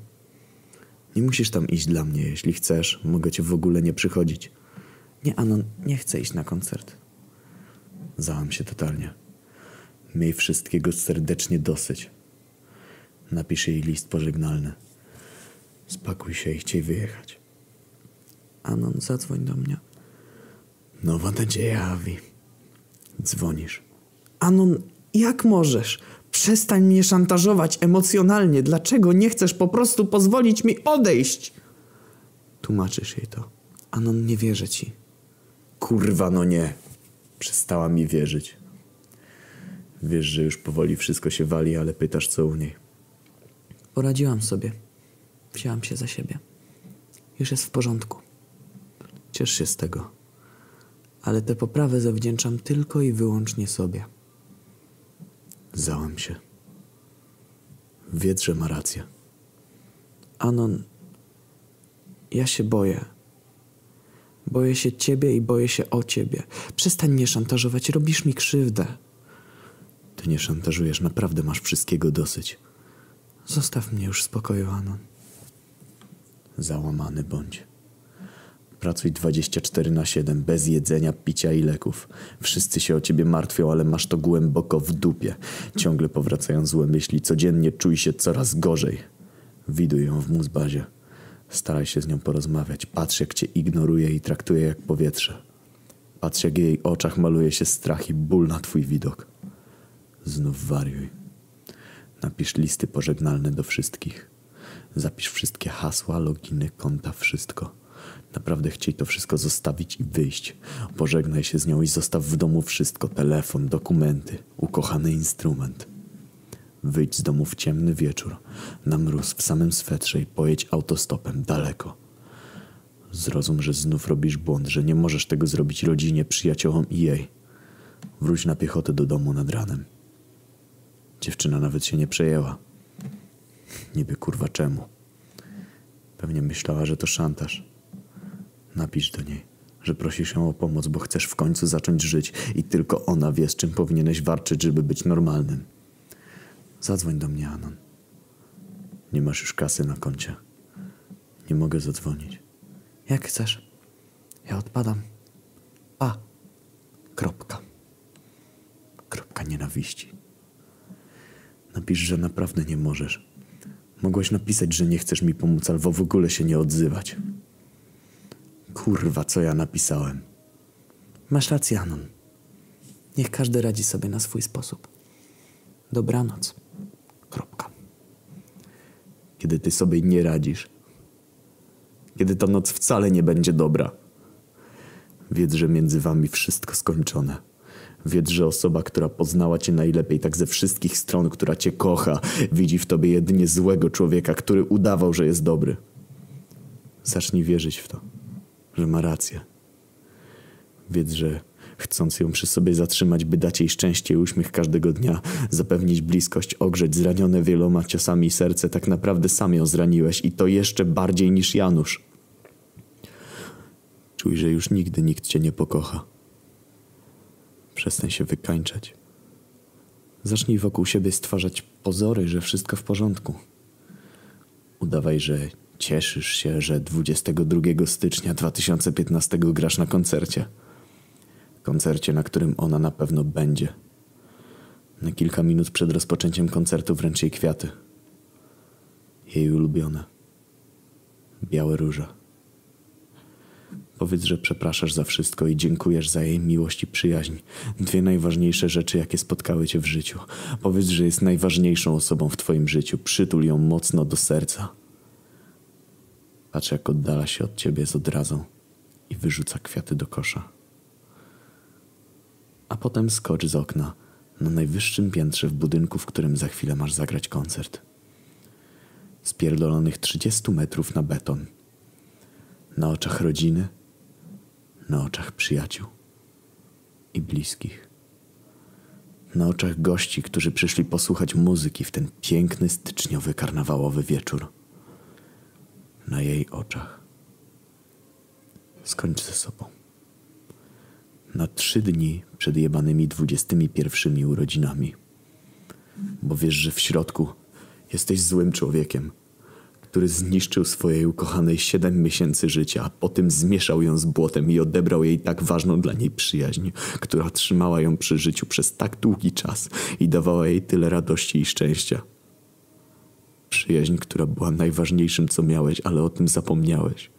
Nie musisz tam iść dla mnie. Jeśli chcesz, mogę cię w ogóle nie przychodzić. Nie, Anon, nie chcę iść na koncert. Załam się totalnie. Miej wszystkiego serdecznie dosyć. Napisz jej list pożegnalny. Spakuj się i chciej wyjechać. Anon, zadzwoń do mnie. Nowa nadzieja, Avi. Dzwonisz. Anon, jak możesz? Przestań mnie szantażować emocjonalnie. Dlaczego nie chcesz po prostu pozwolić mi odejść? Tłumaczysz jej to. Anon, nie wierzę ci. Kurwa, no nie. Przestała mi wierzyć. Wiesz, że już powoli wszystko się wali, ale pytasz co u niej. Poradziłam sobie. Wzięłam się za siebie. Już jest w porządku. Ciesz się z tego. Ale tę poprawę zawdzięczam tylko i wyłącznie sobie. Załam się. Wiedz, że ma rację. Anon, ja się boję. Boję się ciebie i boję się o ciebie. Przestań mnie szantażować, robisz mi krzywdę. Ty nie szantażujesz, naprawdę masz wszystkiego dosyć. Zostaw mnie już w spokoju, Anon. Załamany bądź. Pracuj 24 na 7, bez jedzenia, picia i leków. Wszyscy się o ciebie martwią, ale masz to głęboko w dupie. Ciągle powracają złe myśli, codziennie czuj się coraz gorzej. Widuj ją w muzbazie. Staraj się z nią porozmawiać. Patrz, jak cię ignoruje i traktuje jak powietrze. Patrz, jak w jej oczach maluje się strach i ból na twój widok. Znów wariuj. Napisz listy pożegnalne do wszystkich. Zapisz wszystkie hasła, loginy, konta, wszystko. Naprawdę chciej to wszystko zostawić i wyjść. Pożegnaj się z nią i zostaw w domu wszystko: telefon, dokumenty, ukochany instrument. Wyjdź z domu w ciemny wieczór, na mróz w samym swetrze i pojedź autostopem daleko. Zrozum, że znów robisz błąd, że nie możesz tego zrobić rodzinie, przyjaciołom i jej. Wróć na piechotę do domu nad ranem. Dziewczyna nawet się nie przejęła. Niby kurwa czemu? Pewnie myślała, że to szantaż. Napisz do niej, że prosisz ją o pomoc, bo chcesz w końcu zacząć żyć i tylko ona wie, z czym powinieneś walczyć, żeby być normalnym. Zadzwoń do mnie, Anon. Nie masz już kasy na koncie. Nie mogę zadzwonić. Jak chcesz. Ja odpadam. Pa. Kropka. Kropka nienawiści. Napisz, że naprawdę nie możesz. Mogłaś napisać, że nie chcesz mi pomóc, albo w ogóle się nie odzywać. Kurwa, co ja napisałem? Masz rację, Anon. Niech każdy radzi sobie na swój sposób. Dobranoc. Kropka. Kiedy ty sobie nie radzisz, kiedy ta noc wcale nie będzie dobra, wiedz, że między wami wszystko skończone. Wiedz, że osoba, która poznała cię najlepiej tak ze wszystkich stron, która cię kocha, widzi w tobie jedynie złego człowieka, który udawał, że jest dobry. Zacznij wierzyć w to, że ma rację. Wiedz, że chcąc ją przy sobie zatrzymać, by dać jej szczęście i uśmiech każdego dnia, zapewnić bliskość, ogrzeć zranione wieloma ciosami serce, tak naprawdę sam ją zraniłeś i to jeszcze bardziej niż Janusz. Czuj, że już nigdy nikt cię nie pokocha. Przestań się wykańczać. Zacznij wokół siebie stwarzać pozory, że wszystko w porządku. Udawaj, że cieszysz się, że 22 stycznia 2015 grasz na koncercie. Koncercie, na którym ona na pewno będzie. Na kilka minut przed rozpoczęciem koncertu wręcz jej kwiaty. Jej ulubione. Białe róże. Powiedz, że przepraszasz za wszystko i dziękujesz za jej miłość i przyjaźń. Dwie najważniejsze rzeczy, jakie spotkały cię w życiu. Powiedz, że jest najważniejszą osobą w twoim życiu. Przytul ją mocno do serca. Patrz, jak oddala się od ciebie z odrazą i wyrzuca kwiaty do kosza. A potem skocz z okna na najwyższym piętrze w budynku, w którym za chwilę masz zagrać koncert. Spierdolonych 30 metrów na beton. Na oczach rodziny, na oczach przyjaciół i bliskich. Na oczach gości, którzy przyszli posłuchać muzyki w ten piękny styczniowy karnawałowy wieczór. Na jej oczach. Skończ ze sobą. Na trzy dni przed jebanymi dwudziestymi pierwszymi urodzinami. Bo wiesz, że w środku jesteś złym człowiekiem który zniszczył swojej ukochanej siedem miesięcy życia, a potem zmieszał ją z błotem i odebrał jej tak ważną dla niej przyjaźń, która trzymała ją przy życiu przez tak długi czas i dawała jej tyle radości i szczęścia. Przyjaźń, która była najważniejszym, co miałeś, ale o tym zapomniałeś.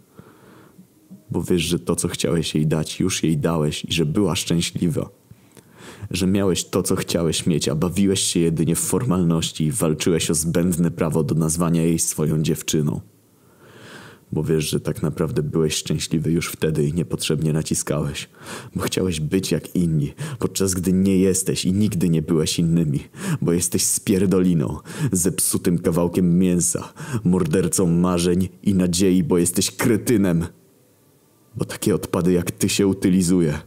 Bo wiesz, że to, co chciałeś jej dać, już jej dałeś i że była szczęśliwa że miałeś to, co chciałeś mieć, a bawiłeś się jedynie w formalności i walczyłeś o zbędne prawo do nazwania jej swoją dziewczyną. Bo wiesz, że tak naprawdę byłeś szczęśliwy już wtedy i niepotrzebnie naciskałeś. Bo chciałeś być jak inni, podczas gdy nie jesteś i nigdy nie byłeś innymi. Bo jesteś spierdoliną, zepsutym kawałkiem mięsa, mordercą marzeń i nadziei, bo jesteś kretynem. Bo takie odpady jak ty się utylizuje.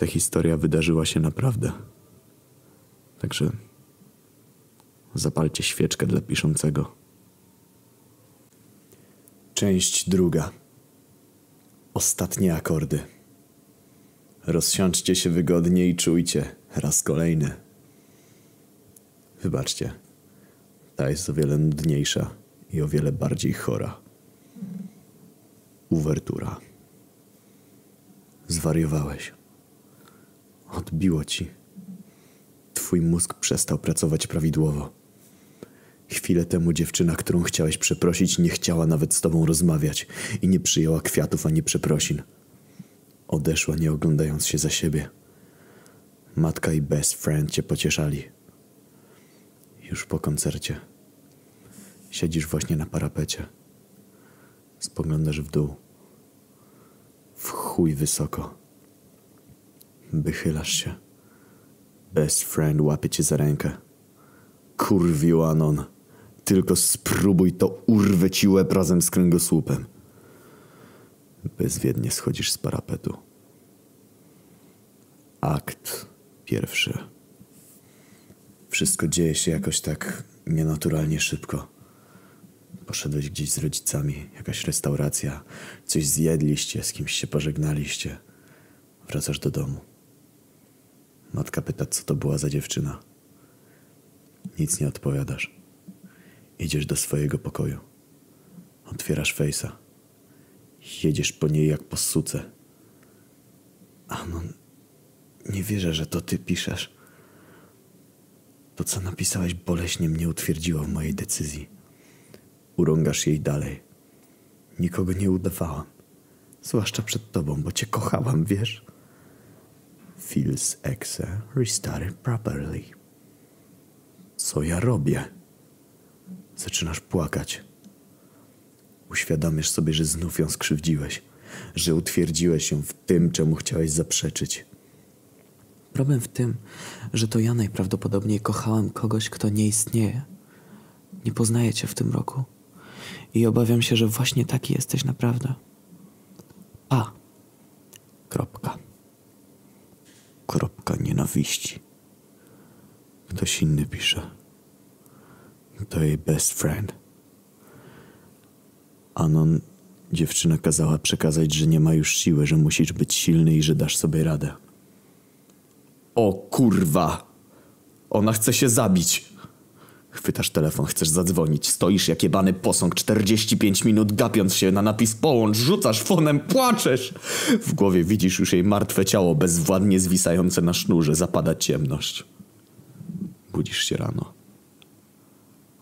Ta historia wydarzyła się naprawdę. Także zapalcie świeczkę dla piszącego. Część druga. Ostatnie akordy. Rozsiądźcie się wygodnie i czujcie. Raz kolejny. Wybaczcie. Ta jest o wiele nudniejsza i o wiele bardziej chora. Uwertura. Zwariowałeś. Odbiło ci. Twój mózg przestał pracować prawidłowo. Chwilę temu dziewczyna, którą chciałeś przeprosić, nie chciała nawet z tobą rozmawiać i nie przyjęła kwiatów ani przeprosin. Odeszła, nie oglądając się za siebie. Matka i best friend cię pocieszali. Już po koncercie. Siedzisz właśnie na parapecie. Spoglądasz w dół. W chuj wysoko. Wychylasz się. Best friend łapie cię za rękę. Kurwiu Anon. Tylko spróbuj, to urwę ci łeb razem z kręgosłupem. Bezwiednie schodzisz z parapetu. Akt pierwszy. Wszystko dzieje się jakoś tak nienaturalnie szybko. Poszedłeś gdzieś z rodzicami, jakaś restauracja, coś zjedliście, z kimś się pożegnaliście. Wracasz do domu. Matka pyta, co to była za dziewczyna. Nic nie odpowiadasz. Idziesz do swojego pokoju. Otwierasz fejsa. Jedziesz po niej jak po suce. A no, nie wierzę, że to ty piszesz. To, co napisałeś, boleśnie mnie utwierdziło w mojej decyzji. Urągasz jej dalej. Nikogo nie udawałam. Zwłaszcza przed tobą, bo cię kochałam, wiesz? Feels exe restarted properly. Co ja robię? Zaczynasz płakać. Uświadamiasz sobie, że znów ją skrzywdziłeś, że utwierdziłeś ją w tym, czemu chciałeś zaprzeczyć. Problem w tym, że to ja najprawdopodobniej kochałam kogoś, kto nie istnieje. Nie poznaję cię w tym roku. I obawiam się, że właśnie taki jesteś naprawdę. A. Kropka kropka nienawiści. Ktoś inny pisze. To jej best friend. Anon dziewczyna kazała przekazać, że nie ma już siły, że musisz być silny i że dasz sobie radę. O kurwa! Ona chce się zabić. Chwytasz telefon, chcesz zadzwonić. Stoisz jak jebany posąg 45 minut gapiąc się na napis połącz, rzucasz fonem, płaczesz. W głowie widzisz już jej martwe ciało bezwładnie zwisające na sznurze. Zapada ciemność. Budzisz się rano.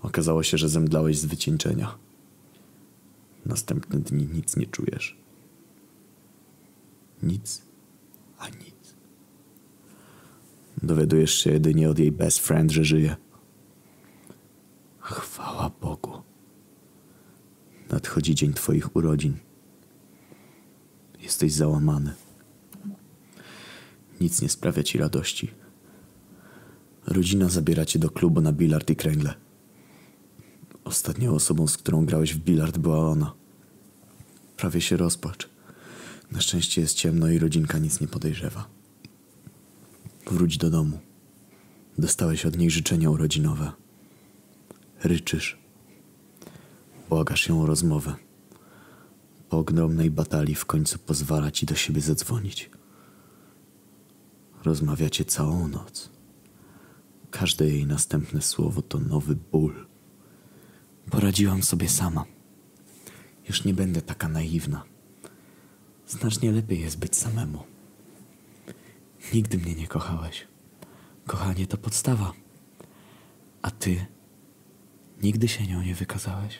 Okazało się, że zemdlałeś z wycieńczenia. Następne dni nic nie czujesz. Nic, a nic. Dowiadujesz się jedynie od jej best friend, że żyje. Chwała Bogu. Nadchodzi dzień Twoich urodzin. Jesteś załamany. Nic nie sprawia Ci radości. Rodzina zabiera Cię do klubu na bilard i kręgle. Ostatnią osobą, z którą grałeś w bilard, była ona. Prawie się rozpacz. Na szczęście jest ciemno i rodzinka nic nie podejrzewa. Wróć do domu. Dostałeś od niej życzenia urodzinowe. Ryczysz. Błagasz ją o rozmowę. Po ogromnej batalii w końcu pozwala ci do siebie zadzwonić. Rozmawiacie całą noc. Każde jej następne słowo to nowy ból. Poradziłam sobie sama. Już nie będę taka naiwna. Znacznie lepiej jest być samemu. Nigdy mnie nie kochałeś. Kochanie to podstawa. A ty nigdy się nią nie wykazałeś.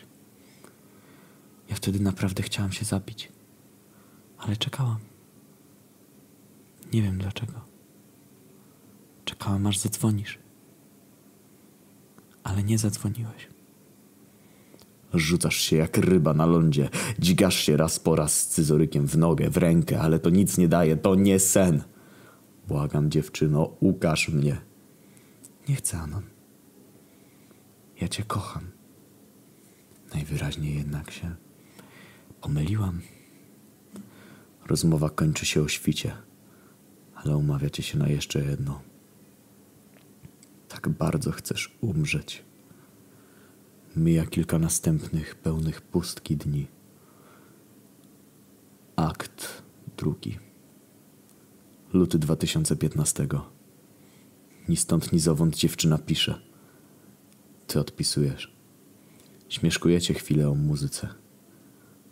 Ja wtedy naprawdę chciałam się zabić. Ale czekałam. Nie wiem dlaczego. Czekałam aż zadzwonisz. Ale nie zadzwoniłeś. Rzucasz się jak ryba na lądzie. Dźgasz się raz po raz z cyzorykiem w nogę, w rękę, ale to nic nie daje. To nie sen. Błagam, dziewczyno, ukaż mnie. Nie chcę, Anon. Ja cię kocham. Najwyraźniej jednak się pomyliłam. Rozmowa kończy się o świcie, ale umawiacie się na jeszcze jedno. Tak bardzo chcesz umrzeć. Mija kilka następnych, pełnych pustki dni. Akt drugi. Luty 2015. Ni stąd, ni zowąd dziewczyna pisze. Ty odpisujesz. Śmieszkujecie chwilę o muzyce.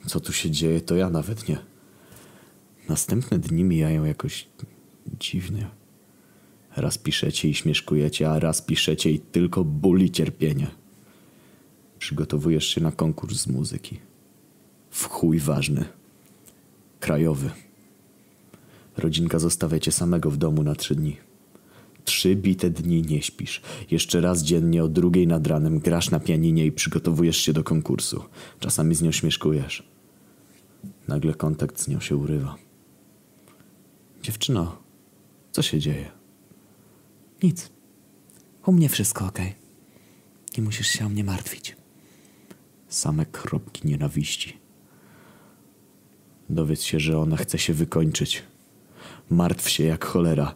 Co tu się dzieje, to ja nawet nie. Następne dni mijają jakoś dziwnie. Raz piszecie i śmieszkujecie, a raz piszecie i tylko ból i cierpienie. Przygotowujesz się na konkurs z muzyki. W chuj ważny. Krajowy. Rodzinka zostawia cię samego w domu na trzy dni. Trzy bite dni nie śpisz. Jeszcze raz dziennie o drugiej nad ranem grasz na pianinie i przygotowujesz się do konkursu. Czasami z nią śmieszkujesz. Nagle kontakt z nią się urywa. Dziewczyno, co się dzieje? Nic. U mnie wszystko ok. Nie musisz się o mnie martwić. Same kropki nienawiści. Dowiedz się, że ona chce się wykończyć. Martw się jak cholera.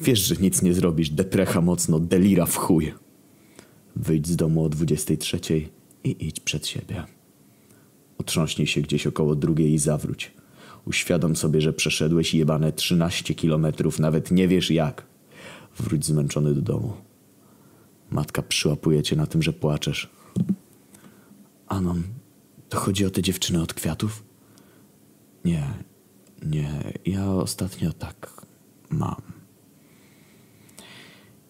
Wiesz, że nic nie zrobisz. Deprecha mocno, delira w chuj. Wyjdź z domu o 23 i idź przed siebie. Otrząśnij się gdzieś około drugiej i zawróć. Uświadom sobie, że przeszedłeś jebane 13 kilometrów, nawet nie wiesz jak. Wróć zmęczony do domu. Matka przyłapuje cię na tym, że płaczesz. Anon, to chodzi o tę dziewczynę od kwiatów? Nie, nie, ja ostatnio tak mam.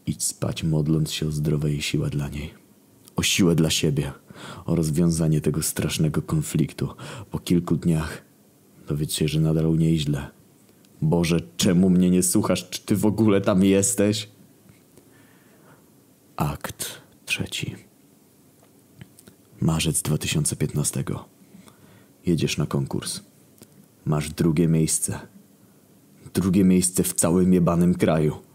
Idź spać, modląc się o zdrowe i siłę dla niej. O siłę dla siebie. O rozwiązanie tego strasznego konfliktu. Po kilku dniach dowiedz się, że nadal u niej źle. Boże, czemu mnie nie słuchasz? Czy ty w ogóle tam jesteś? Akt trzeci. Marzec 2015. Jedziesz na konkurs. Masz drugie miejsce. Drugie miejsce w całym jebanym kraju.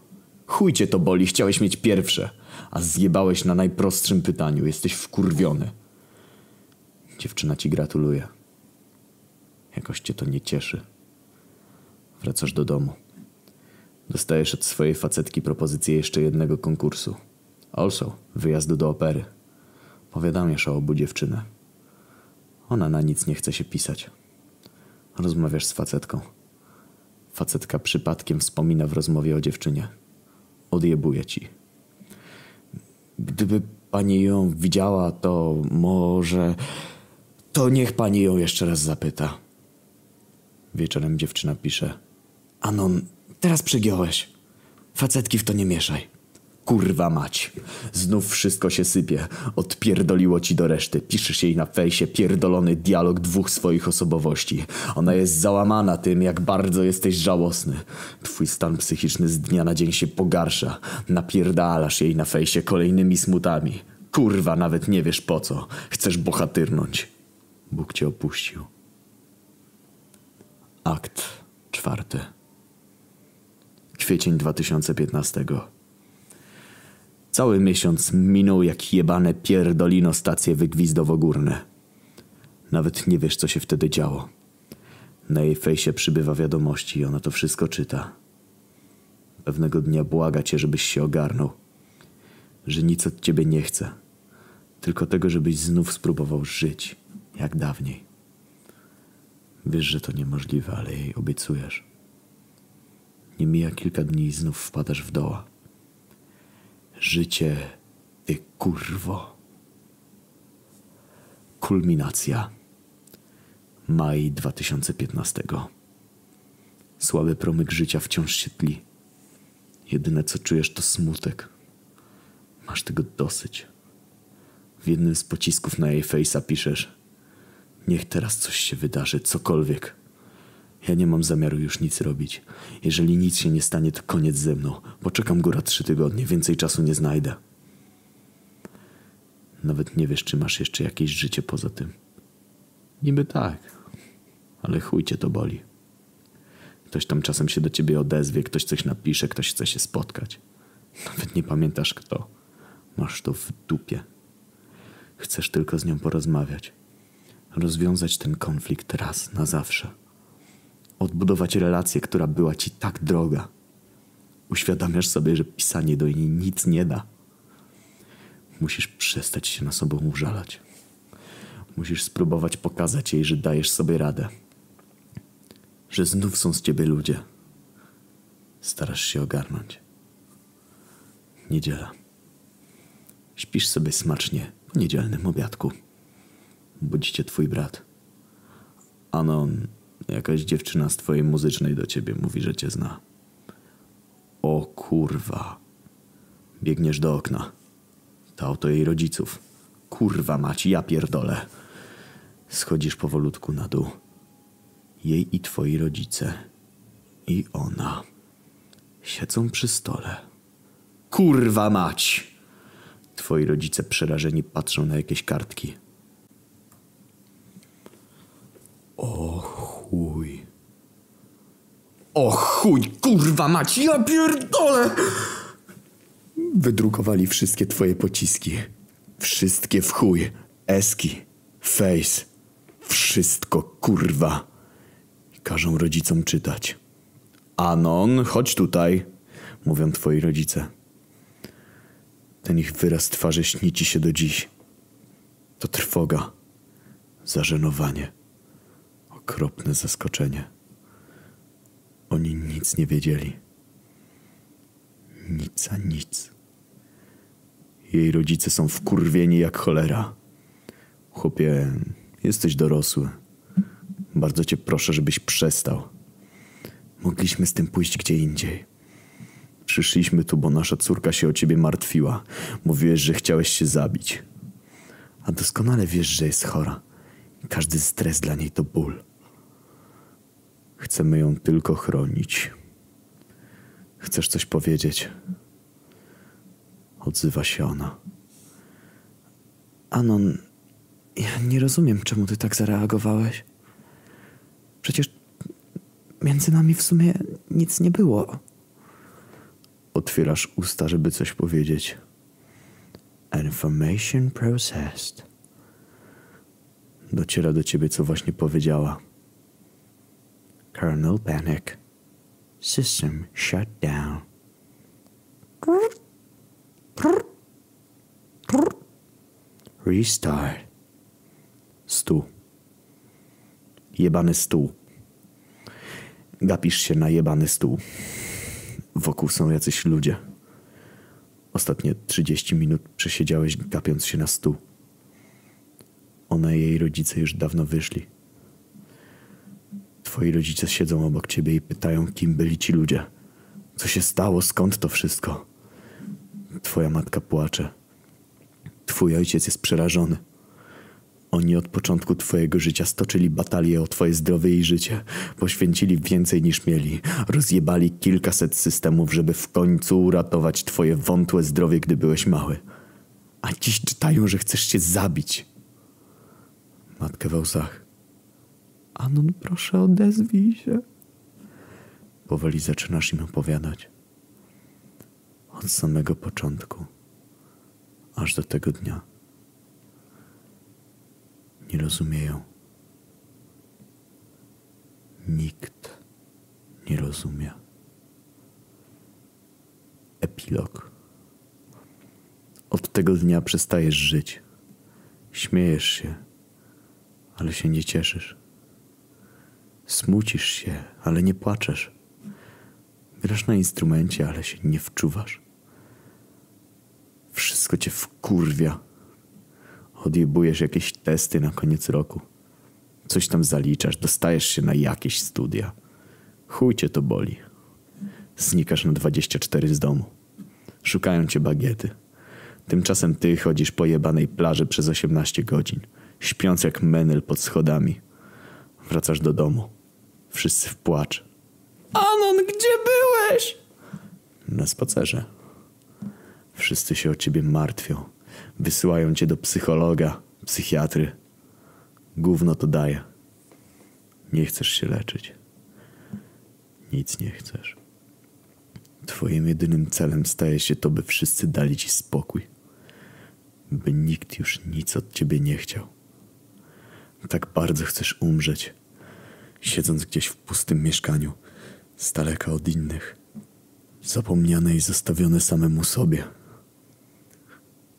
Chuj cię to boli, chciałeś mieć pierwsze, a zjebałeś na najprostszym pytaniu. Jesteś wkurwiony. Dziewczyna ci gratuluje. Jakoś cię to nie cieszy. Wracasz do domu. Dostajesz od swojej facetki propozycję jeszcze jednego konkursu. Also, wyjazdu do opery. Powiadamiasz o obu dziewczynę. Ona na nic nie chce się pisać. Rozmawiasz z facetką. Facetka przypadkiem wspomina w rozmowie o dziewczynie. Odjebuje ci. Gdyby pani ją widziała, to może... To niech pani ją jeszcze raz zapyta. Wieczorem dziewczyna pisze. Anon, teraz przegiąłeś. Facetki w to nie mieszaj. Kurwa mać. Znów wszystko się sypie. Odpierdoliło ci do reszty. Piszesz jej na fejsie pierdolony dialog dwóch swoich osobowości. Ona jest załamana tym, jak bardzo jesteś żałosny. Twój stan psychiczny z dnia na dzień się pogarsza. Napierdalasz jej na fejsie kolejnymi smutami. Kurwa, nawet nie wiesz po co. Chcesz bohatyrnąć. Bóg cię opuścił. Akt czwarty. Kwiecień 2015. Cały miesiąc minął jak jebane pierdolino stacje wygwizdowogórne. Nawet nie wiesz, co się wtedy działo. Na jej fejsie przybywa wiadomości i ona to wszystko czyta. Pewnego dnia błaga cię, żebyś się ogarnął. Że nic od ciebie nie chce. Tylko tego, żebyś znów spróbował żyć, jak dawniej. Wiesz, że to niemożliwe, ale jej obiecujesz. Nie mija kilka dni i znów wpadasz w doła. Życie, ty kurwo. Kulminacja. Maj 2015. Słaby promyk życia wciąż się tli. Jedyne co czujesz to smutek. Masz tego dosyć. W jednym z pocisków na jej face'a piszesz Niech teraz coś się wydarzy, cokolwiek. Ja nie mam zamiaru już nic robić. Jeżeli nic się nie stanie, to koniec ze mną. Poczekam góra trzy tygodnie, więcej czasu nie znajdę. Nawet nie wiesz, czy masz jeszcze jakieś życie poza tym. Niby tak, ale chuj cię to boli. Ktoś tam czasem się do ciebie odezwie, ktoś coś napisze, ktoś chce się spotkać. Nawet nie pamiętasz kto. Masz to w dupie. Chcesz tylko z nią porozmawiać. Rozwiązać ten konflikt raz na zawsze odbudować relację, która była ci tak droga. Uświadamiasz sobie, że pisanie do niej nic nie da. Musisz przestać się na sobą użalać. Musisz spróbować pokazać jej, że dajesz sobie radę. Że znów są z ciebie ludzie. Starasz się ogarnąć. Niedziela. Śpisz sobie smacznie po niedzielnym obiadku. Budzi cię twój brat. Anon Jakaś dziewczyna z twojej muzycznej do ciebie mówi, że cię zna. O kurwa. Biegniesz do okna. Ta oto jej rodziców. Kurwa mać, ja pierdolę. Schodzisz powolutku na dół. Jej i twoi rodzice. I ona. Siedzą przy stole. Kurwa mać! Twoi rodzice przerażeni patrzą na jakieś kartki. O chuj. O chuj, kurwa mać, ja pierdolę! Wydrukowali wszystkie twoje pociski. Wszystkie w chuj. Eski, face. Wszystko, kurwa. I każą rodzicom czytać. Anon, chodź tutaj, mówią twoi rodzice. Ten ich wyraz twarzy śni ci się do dziś. To trwoga, zażenowanie okropne zaskoczenie. Oni nic nie wiedzieli. Nic a nic. Jej rodzice są wkurwieni jak cholera. Chłopie, jesteś dorosły. Bardzo cię proszę, żebyś przestał. Mogliśmy z tym pójść gdzie indziej. Przyszliśmy tu, bo nasza córka się o ciebie martwiła. Mówiłeś, że chciałeś się zabić. A doskonale wiesz, że jest chora. Każdy stres dla niej to ból. Chcemy ją tylko chronić. Chcesz coś powiedzieć? Odzywa się ona. Anon, ja nie rozumiem, czemu ty tak zareagowałeś. Przecież między nami w sumie nic nie było. Otwierasz usta, żeby coś powiedzieć. Information processed. Dociera do ciebie, co właśnie powiedziała. Kernel panic. System shut down. Restart. Stół. Jebany stół. Gapisz się na jebany stół. Wokół są jacyś ludzie. Ostatnie 30 minut przesiedziałeś gapiąc się na stół. Ona i jej rodzice już dawno wyszli. Twoi rodzice siedzą obok ciebie i pytają, kim byli ci ludzie. Co się stało, skąd to wszystko? Twoja matka płacze. Twój ojciec jest przerażony. Oni od początku twojego życia stoczyli batalię o twoje zdrowie i życie. Poświęcili więcej niż mieli. Rozjebali kilkaset systemów, żeby w końcu uratować twoje wątłe zdrowie, gdy byłeś mały. A dziś czytają, że chcesz się zabić. Matkę w łzach. Anon, proszę odezwij się. Powoli zaczynasz im opowiadać. Od samego początku, aż do tego dnia. Nie rozumieją. Nikt nie rozumie. Epilog. Od tego dnia przestajesz żyć. Śmiejesz się, ale się nie cieszysz. Smucisz się, ale nie płaczesz. Grasz na instrumencie, ale się nie wczuwasz. Wszystko cię wkurwia. Odjebujesz jakieś testy na koniec roku. Coś tam zaliczasz, dostajesz się na jakieś studia. Chuj cię to boli. Znikasz na 24 z domu. Szukają cię bagiety. Tymczasem ty chodzisz po jebanej plaży przez 18 godzin, śpiąc jak menel pod schodami. Wracasz do domu. Wszyscy w płacz. Anon, gdzie byłeś? Na spacerze. Wszyscy się o ciebie martwią. Wysyłają cię do psychologa, psychiatry. Gówno to daje. Nie chcesz się leczyć. Nic nie chcesz. Twoim jedynym celem staje się to, by wszyscy dali ci spokój. By nikt już nic od ciebie nie chciał. Tak bardzo chcesz umrzeć, siedząc gdzieś w pustym mieszkaniu, z daleka od innych, zapomniane i zostawione samemu sobie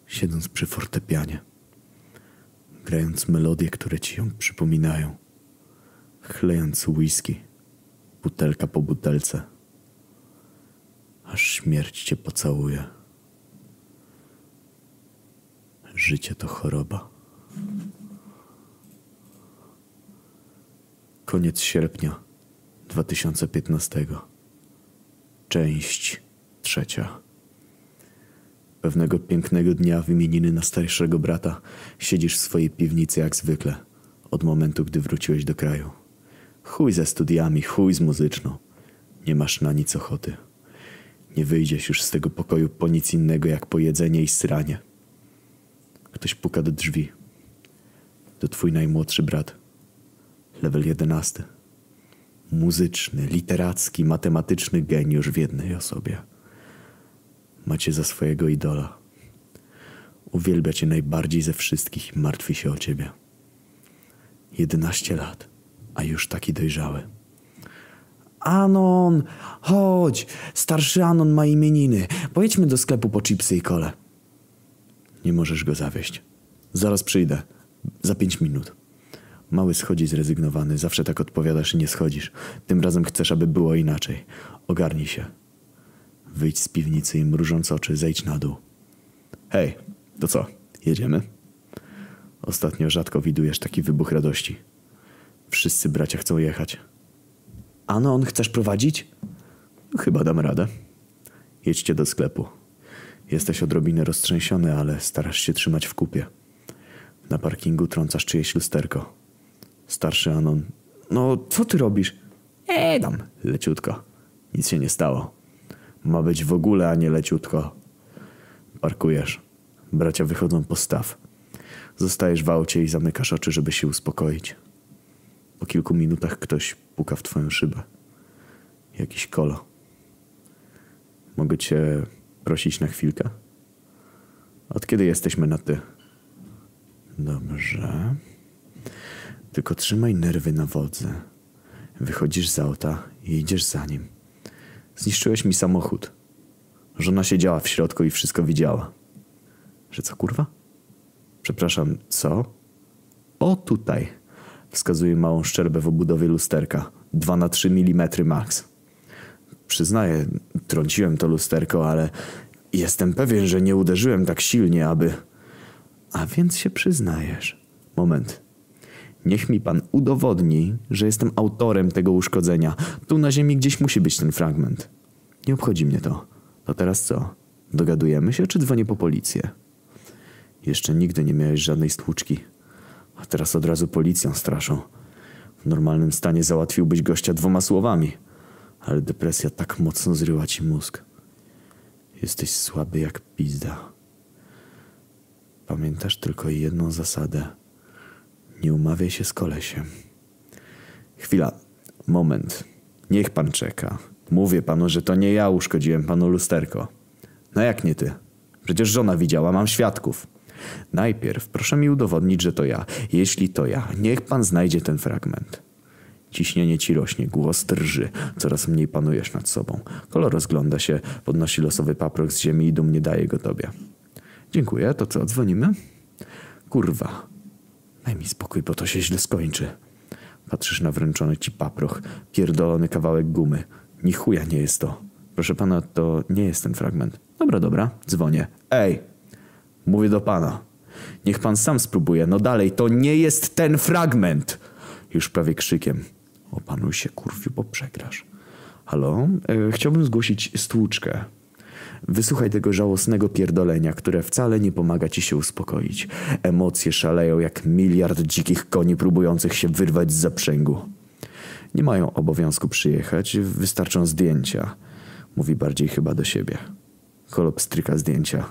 siedząc przy fortepianie, grając melodie, które ci ją przypominają, chlejąc whisky, butelka po butelce, aż śmierć cię pocałuje. Życie to choroba. Koniec sierpnia 2015. Część trzecia. Pewnego pięknego dnia w imieniny na starszego brata siedzisz w swojej piwnicy jak zwykle, od momentu, gdy wróciłeś do kraju. Chuj ze studiami, chuj z muzyczną. Nie masz na nic ochoty. Nie wyjdziesz już z tego pokoju po nic innego jak po jedzenie i sranie. Ktoś puka do drzwi. To twój najmłodszy brat. Level jedenasty. Muzyczny, literacki, matematyczny geniusz w jednej osobie macie za swojego idola. Uwielbia cię najbardziej ze wszystkich i martwi się o ciebie. Jedenaście lat, a już taki dojrzały. Anon, chodź, starszy Anon ma imieniny. Pojedźmy do sklepu po chipsy i kole. Nie możesz go zawieść. Zaraz przyjdę. Za pięć minut. Mały schodzi zrezygnowany. Zawsze tak odpowiadasz i nie schodzisz. Tym razem chcesz, aby było inaczej. Ogarnij się. Wyjdź z piwnicy i mrużąc oczy zejdź na dół. Hej, to co, jedziemy? Ostatnio rzadko widujesz taki wybuch radości. Wszyscy bracia chcą jechać. Ano, on chcesz prowadzić? Chyba dam radę. Jedźcie do sklepu. Jesteś odrobinę roztrzęsiony, ale starasz się trzymać w kupie. Na parkingu trącasz czyjeś lusterko. Starszy Anon. No, co ty robisz? Eee, dam. Leciutko. Nic się nie stało. Ma być w ogóle, a nie leciutko. Parkujesz. Bracia wychodzą po staw. Zostajesz w aucie i zamykasz oczy, żeby się uspokoić. Po kilku minutach ktoś puka w twoją szybę. Jakiś kolo. Mogę cię prosić na chwilkę? Od kiedy jesteśmy na ty? Dobrze. Tylko trzymaj nerwy na wodze. Wychodzisz z auta i idziesz za nim. Zniszczyłeś mi samochód. Żona siedziała w środku i wszystko widziała. Że co kurwa? Przepraszam, co? O tutaj. Wskazuje małą szczerbę w obudowie lusterka. 2 na 3 mm max. Przyznaję, trąciłem to lusterko, ale jestem pewien, że nie uderzyłem tak silnie, aby... A więc się przyznajesz. Moment. Niech mi pan udowodni, że jestem autorem tego uszkodzenia. Tu na ziemi gdzieś musi być ten fragment. Nie obchodzi mnie to. To teraz co? Dogadujemy się, czy dzwonię po policję? Jeszcze nigdy nie miałeś żadnej stłuczki. A teraz od razu policją straszą. W normalnym stanie załatwiłbyś gościa dwoma słowami. Ale depresja tak mocno zryła ci mózg. Jesteś słaby jak pizda. Pamiętasz tylko jedną zasadę. Nie umawiaj się z kolesiem. Chwila, moment. Niech pan czeka. Mówię panu, że to nie ja uszkodziłem panu lusterko. No jak nie ty? Przecież żona widziała, mam świadków. Najpierw proszę mi udowodnić, że to ja. Jeśli to ja, niech pan znajdzie ten fragment. Ciśnienie ci rośnie, głos drży, coraz mniej panujesz nad sobą. Kolor rozgląda się, podnosi losowy paprok z ziemi i dumnie daje go tobie. Dziękuję, to co, dzwonimy? Kurwa. Mi spokój, bo to się źle skończy. Patrzysz na wręczony ci paproch, pierdolony kawałek gumy. Ni chuja nie jest to. Proszę pana, to nie jest ten fragment. Dobra, dobra, dzwonię. Ej, mówię do pana. Niech pan sam spróbuje. No dalej, to nie jest ten fragment. Już prawie krzykiem. Opanuj się, kurwiu, bo przegrasz. Halo? E, chciałbym zgłosić stłuczkę. Wysłuchaj tego żałosnego pierdolenia, które wcale nie pomaga ci się uspokoić. Emocje szaleją jak miliard dzikich koni próbujących się wyrwać z zaprzęgu. Nie mają obowiązku przyjechać, wystarczą zdjęcia. Mówi bardziej chyba do siebie. Kolop stryka zdjęcia.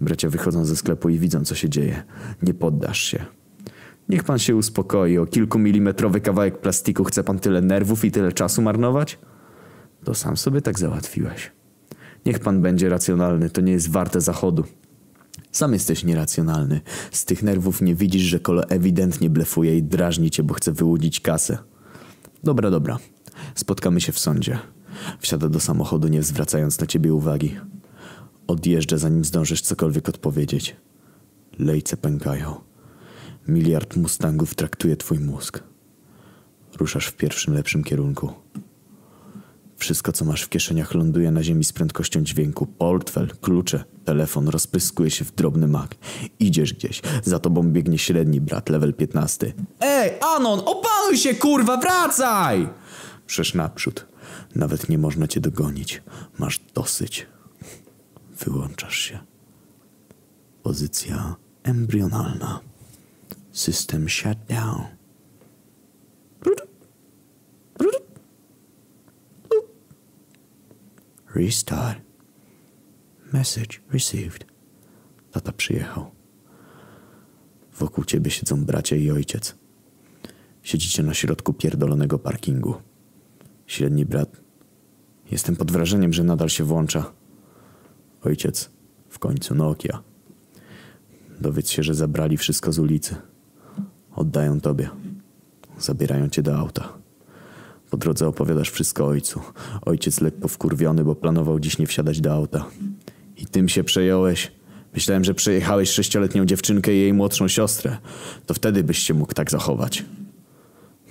Bracia wychodzą ze sklepu i widzą, co się dzieje. Nie poddasz się. Niech pan się uspokoi. O kilkumilimetrowy kawałek plastiku chce pan tyle nerwów i tyle czasu marnować? To sam sobie tak załatwiłeś. Niech pan będzie racjonalny, to nie jest warte zachodu. Sam jesteś nieracjonalny. Z tych nerwów nie widzisz, że kolo ewidentnie blefuje i drażni cię, bo chce wyłudzić kasę. Dobra, dobra. Spotkamy się w sądzie. Wsiada do samochodu, nie zwracając na ciebie uwagi. Odjeżdża, zanim zdążysz cokolwiek odpowiedzieć. Lejce pękają. Miliard mustangów traktuje twój mózg. Ruszasz w pierwszym lepszym kierunku. Wszystko, co masz w kieszeniach, ląduje na ziemi z prędkością dźwięku. Portfel, klucze, telefon rozpryskuje się w drobny mak. Idziesz gdzieś. Za tobą biegnie średni brat, level 15. Ej, Anon, opanuj się, kurwa, wracaj! Przesz naprzód. Nawet nie można cię dogonić. Masz dosyć. Wyłączasz się. Pozycja embrionalna. System shut Restart. Message received. Tata przyjechał. Wokół ciebie siedzą bracia i ojciec. Siedzicie na środku pierdolonego parkingu. Średni brat. Jestem pod wrażeniem, że nadal się włącza. Ojciec. W końcu Nokia. Dowiedz się, że zabrali wszystko z ulicy. Oddają tobie. Zabierają cię do auta. Po drodze opowiadasz wszystko ojcu. Ojciec lekko wkurwiony, bo planował dziś nie wsiadać do auta. I tym się przejąłeś. Myślałem, że przejechałeś sześcioletnią dziewczynkę i jej młodszą siostrę. To wtedy byś się mógł tak zachować.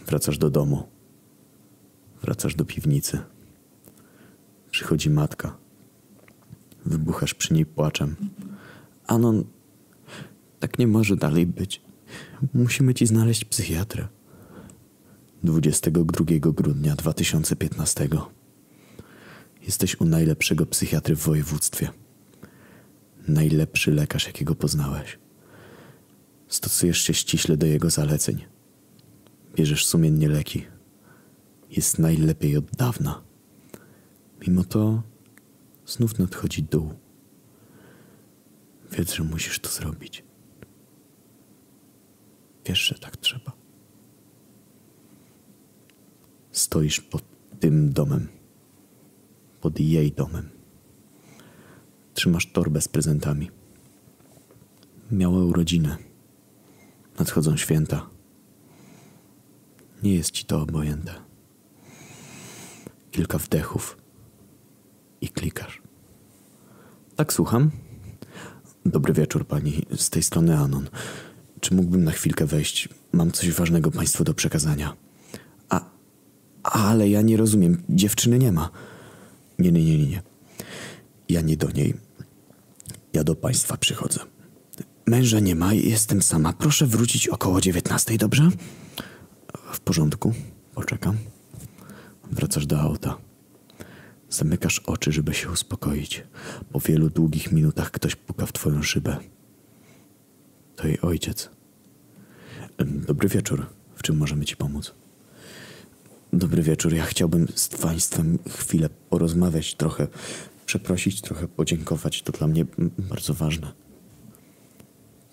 Wracasz do domu. Wracasz do piwnicy. Przychodzi matka. Wybuchasz przy niej płaczem. Anon, tak nie może dalej być. Musimy ci znaleźć psychiatrę. 22 grudnia 2015. Jesteś u najlepszego psychiatry w województwie. Najlepszy lekarz, jakiego poznałeś. Stosujesz się ściśle do jego zaleceń. Bierzesz sumiennie leki. Jest najlepiej od dawna. Mimo to znów nadchodzi dół. Wiedz, że musisz to zrobić. Wiesz, że tak trzeba. Stoisz pod tym domem. Pod jej domem. Trzymasz torbę z prezentami. Miała urodziny. Nadchodzą święta. Nie jest ci to obojęte. Kilka wdechów i klikasz. Tak, słucham. Dobry wieczór, pani. Z tej strony Anon. Czy mógłbym na chwilkę wejść? Mam coś ważnego państwu do przekazania. Ale ja nie rozumiem. Dziewczyny nie ma. Nie, nie, nie, nie. Ja nie do niej. Ja do państwa przychodzę. Męża nie ma, jestem sama. Proszę wrócić około dziewiętnastej, dobrze? W porządku, poczekam. Wracasz do auta. Zamykasz oczy, żeby się uspokoić. Po wielu długich minutach ktoś puka w twoją szybę. To jej ojciec. Dobry wieczór. W czym możemy ci pomóc? Dobry wieczór. Ja chciałbym z państwem chwilę porozmawiać, trochę przeprosić, trochę podziękować. To dla mnie bardzo ważne.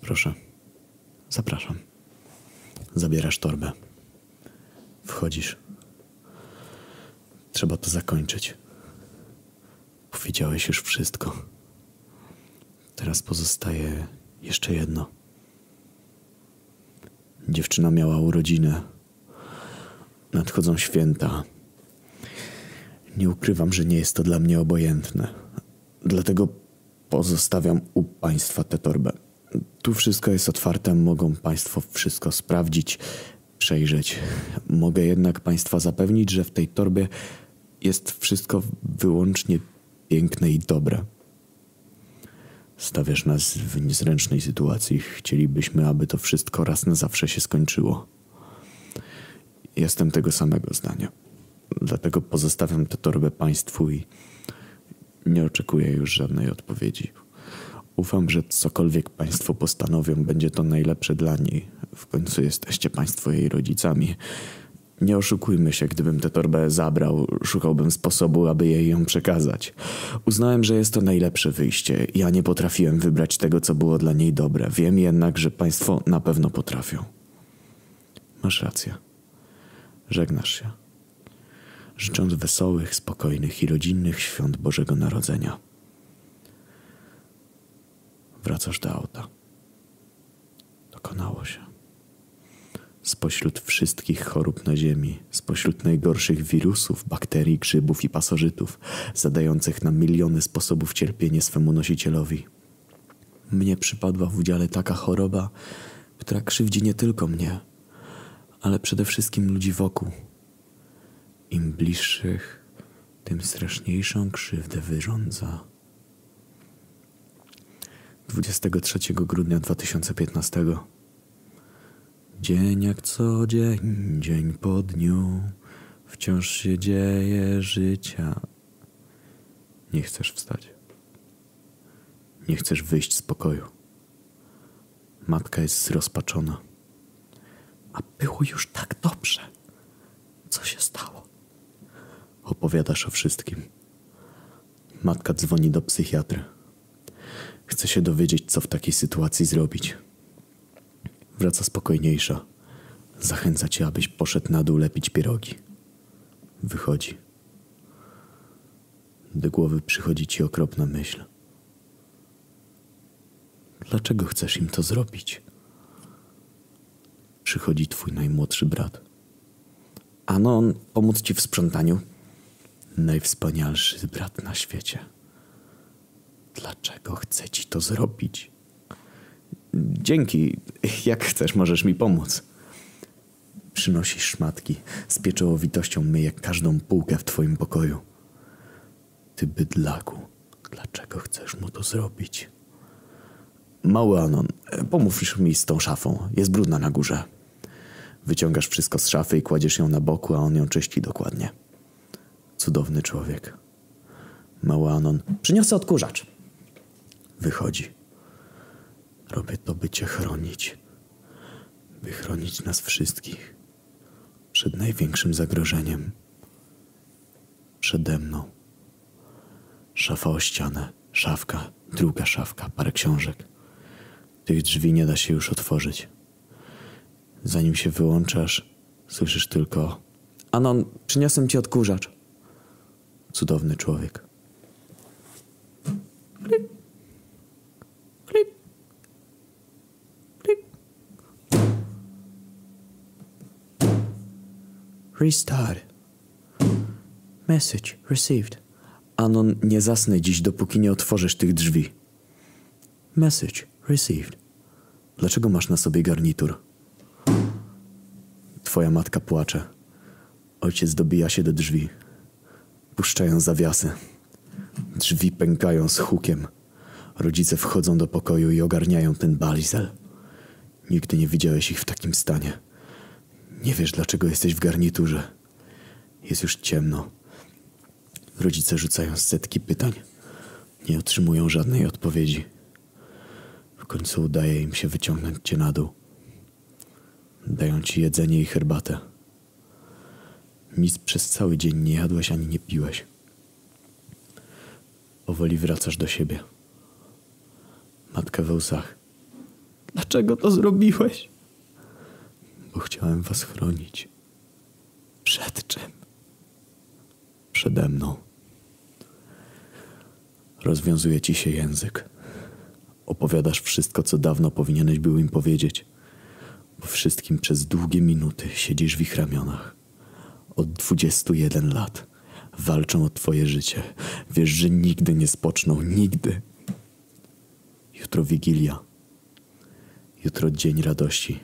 Proszę. Zapraszam. Zabierasz torbę. Wchodzisz. Trzeba to zakończyć. Powiedziałeś już wszystko. Teraz pozostaje jeszcze jedno. Dziewczyna miała urodziny. Nadchodzą święta. Nie ukrywam, że nie jest to dla mnie obojętne. Dlatego pozostawiam u Państwa tę torbę. Tu wszystko jest otwarte, mogą Państwo wszystko sprawdzić, przejrzeć. Mogę jednak Państwa zapewnić, że w tej torbie jest wszystko wyłącznie piękne i dobre. Stawiasz nas w niezręcznej sytuacji. Chcielibyśmy, aby to wszystko raz na zawsze się skończyło. Jestem tego samego zdania. Dlatego pozostawiam tę torbę Państwu i nie oczekuję już żadnej odpowiedzi. Ufam, że cokolwiek Państwo postanowią, będzie to najlepsze dla niej. W końcu jesteście Państwo jej rodzicami. Nie oszukujmy się, gdybym tę torbę zabrał, szukałbym sposobu, aby jej ją przekazać. Uznałem, że jest to najlepsze wyjście. Ja nie potrafiłem wybrać tego, co było dla niej dobre. Wiem jednak, że Państwo na pewno potrafią. Masz rację. Żegnasz się. Życząc wesołych, spokojnych i rodzinnych świąt Bożego Narodzenia. Wracasz do auta. Dokonało się. Spośród wszystkich chorób na Ziemi, spośród najgorszych wirusów, bakterii, grzybów i pasożytów, zadających na miliony sposobów cierpienie swemu nosicielowi, mnie przypadła w udziale taka choroba, która krzywdzi nie tylko mnie, ale przede wszystkim ludzi wokół. Im bliższych, tym straszniejszą krzywdę wyrządza. 23 grudnia 2015 Dzień jak co dzień, dzień po dniu, wciąż się dzieje życia. Nie chcesz wstać. Nie chcesz wyjść z pokoju. Matka jest zrozpaczona. A było już tak dobrze. Co się stało? Opowiadasz o wszystkim. Matka dzwoni do psychiatry. Chce się dowiedzieć, co w takiej sytuacji zrobić. Wraca spokojniejsza. Zachęca cię, abyś poszedł na dół lepić pierogi. Wychodzi. Do głowy przychodzi ci okropna myśl. Dlaczego chcesz im to zrobić? Przychodzi twój najmłodszy brat. Ano, on pomóc ci w sprzątaniu. Najwspanialszy brat na świecie. Dlaczego chce ci to zrobić? Dzięki. Jak chcesz, możesz mi pomóc. Przynosisz szmatki. Z pieczołowitością myję każdą półkę w twoim pokoju. Ty bydlaku, dlaczego chcesz mu to zrobić? Mały Anon, pomóż mi z tą szafą. Jest brudna na górze. Wyciągasz wszystko z szafy i kładziesz ją na boku, a on ją czyści dokładnie. Cudowny człowiek. Mały Anon, przyniosę odkurzacz. Wychodzi. Robię to, by Cię chronić, by chronić nas wszystkich przed największym zagrożeniem. Przede mną. Szafa o ścianę, szafka, druga szafka, parę książek. Tych drzwi nie da się już otworzyć. Zanim się wyłączasz, słyszysz tylko: Anon, przyniosę ci odkurzacz. Cudowny człowiek. Restart. Message received. Anon, nie zasnę dziś, dopóki nie otworzysz tych drzwi. Message received. Dlaczego masz na sobie garnitur? Twoja matka płacze. Ojciec dobija się do drzwi. Puszczają zawiasy. Drzwi pękają z hukiem. Rodzice wchodzą do pokoju i ogarniają ten balizel. Nigdy nie widziałeś ich w takim stanie. Nie wiesz, dlaczego jesteś w garniturze. Jest już ciemno. Rodzice rzucają setki pytań. Nie otrzymują żadnej odpowiedzi. W końcu udaje im się wyciągnąć cię na dół. Dają ci jedzenie i herbatę. Nic przez cały dzień nie jadłeś ani nie piłeś. Powoli wracasz do siebie. Matka we łzach. Dlaczego to zrobiłeś? Bo chciałem was chronić. Przed czym? Przede mną. Rozwiązuje ci się język. Opowiadasz wszystko, co dawno powinieneś był im powiedzieć. Wszystkim przez długie minuty siedzisz w ich ramionach. Od 21 lat walczą o twoje życie. Wiesz, że nigdy nie spoczną, nigdy. Jutro Wigilia. Jutro dzień radości.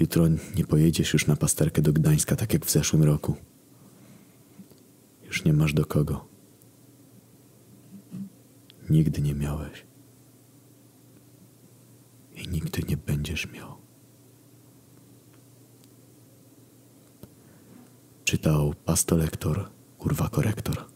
Jutro nie pojedziesz już na pasterkę do Gdańska, tak jak w zeszłym roku. Już nie masz do kogo. Nigdy nie miałeś. I nigdy nie będziesz miał. Czytał pastolektor, kurwa korektor.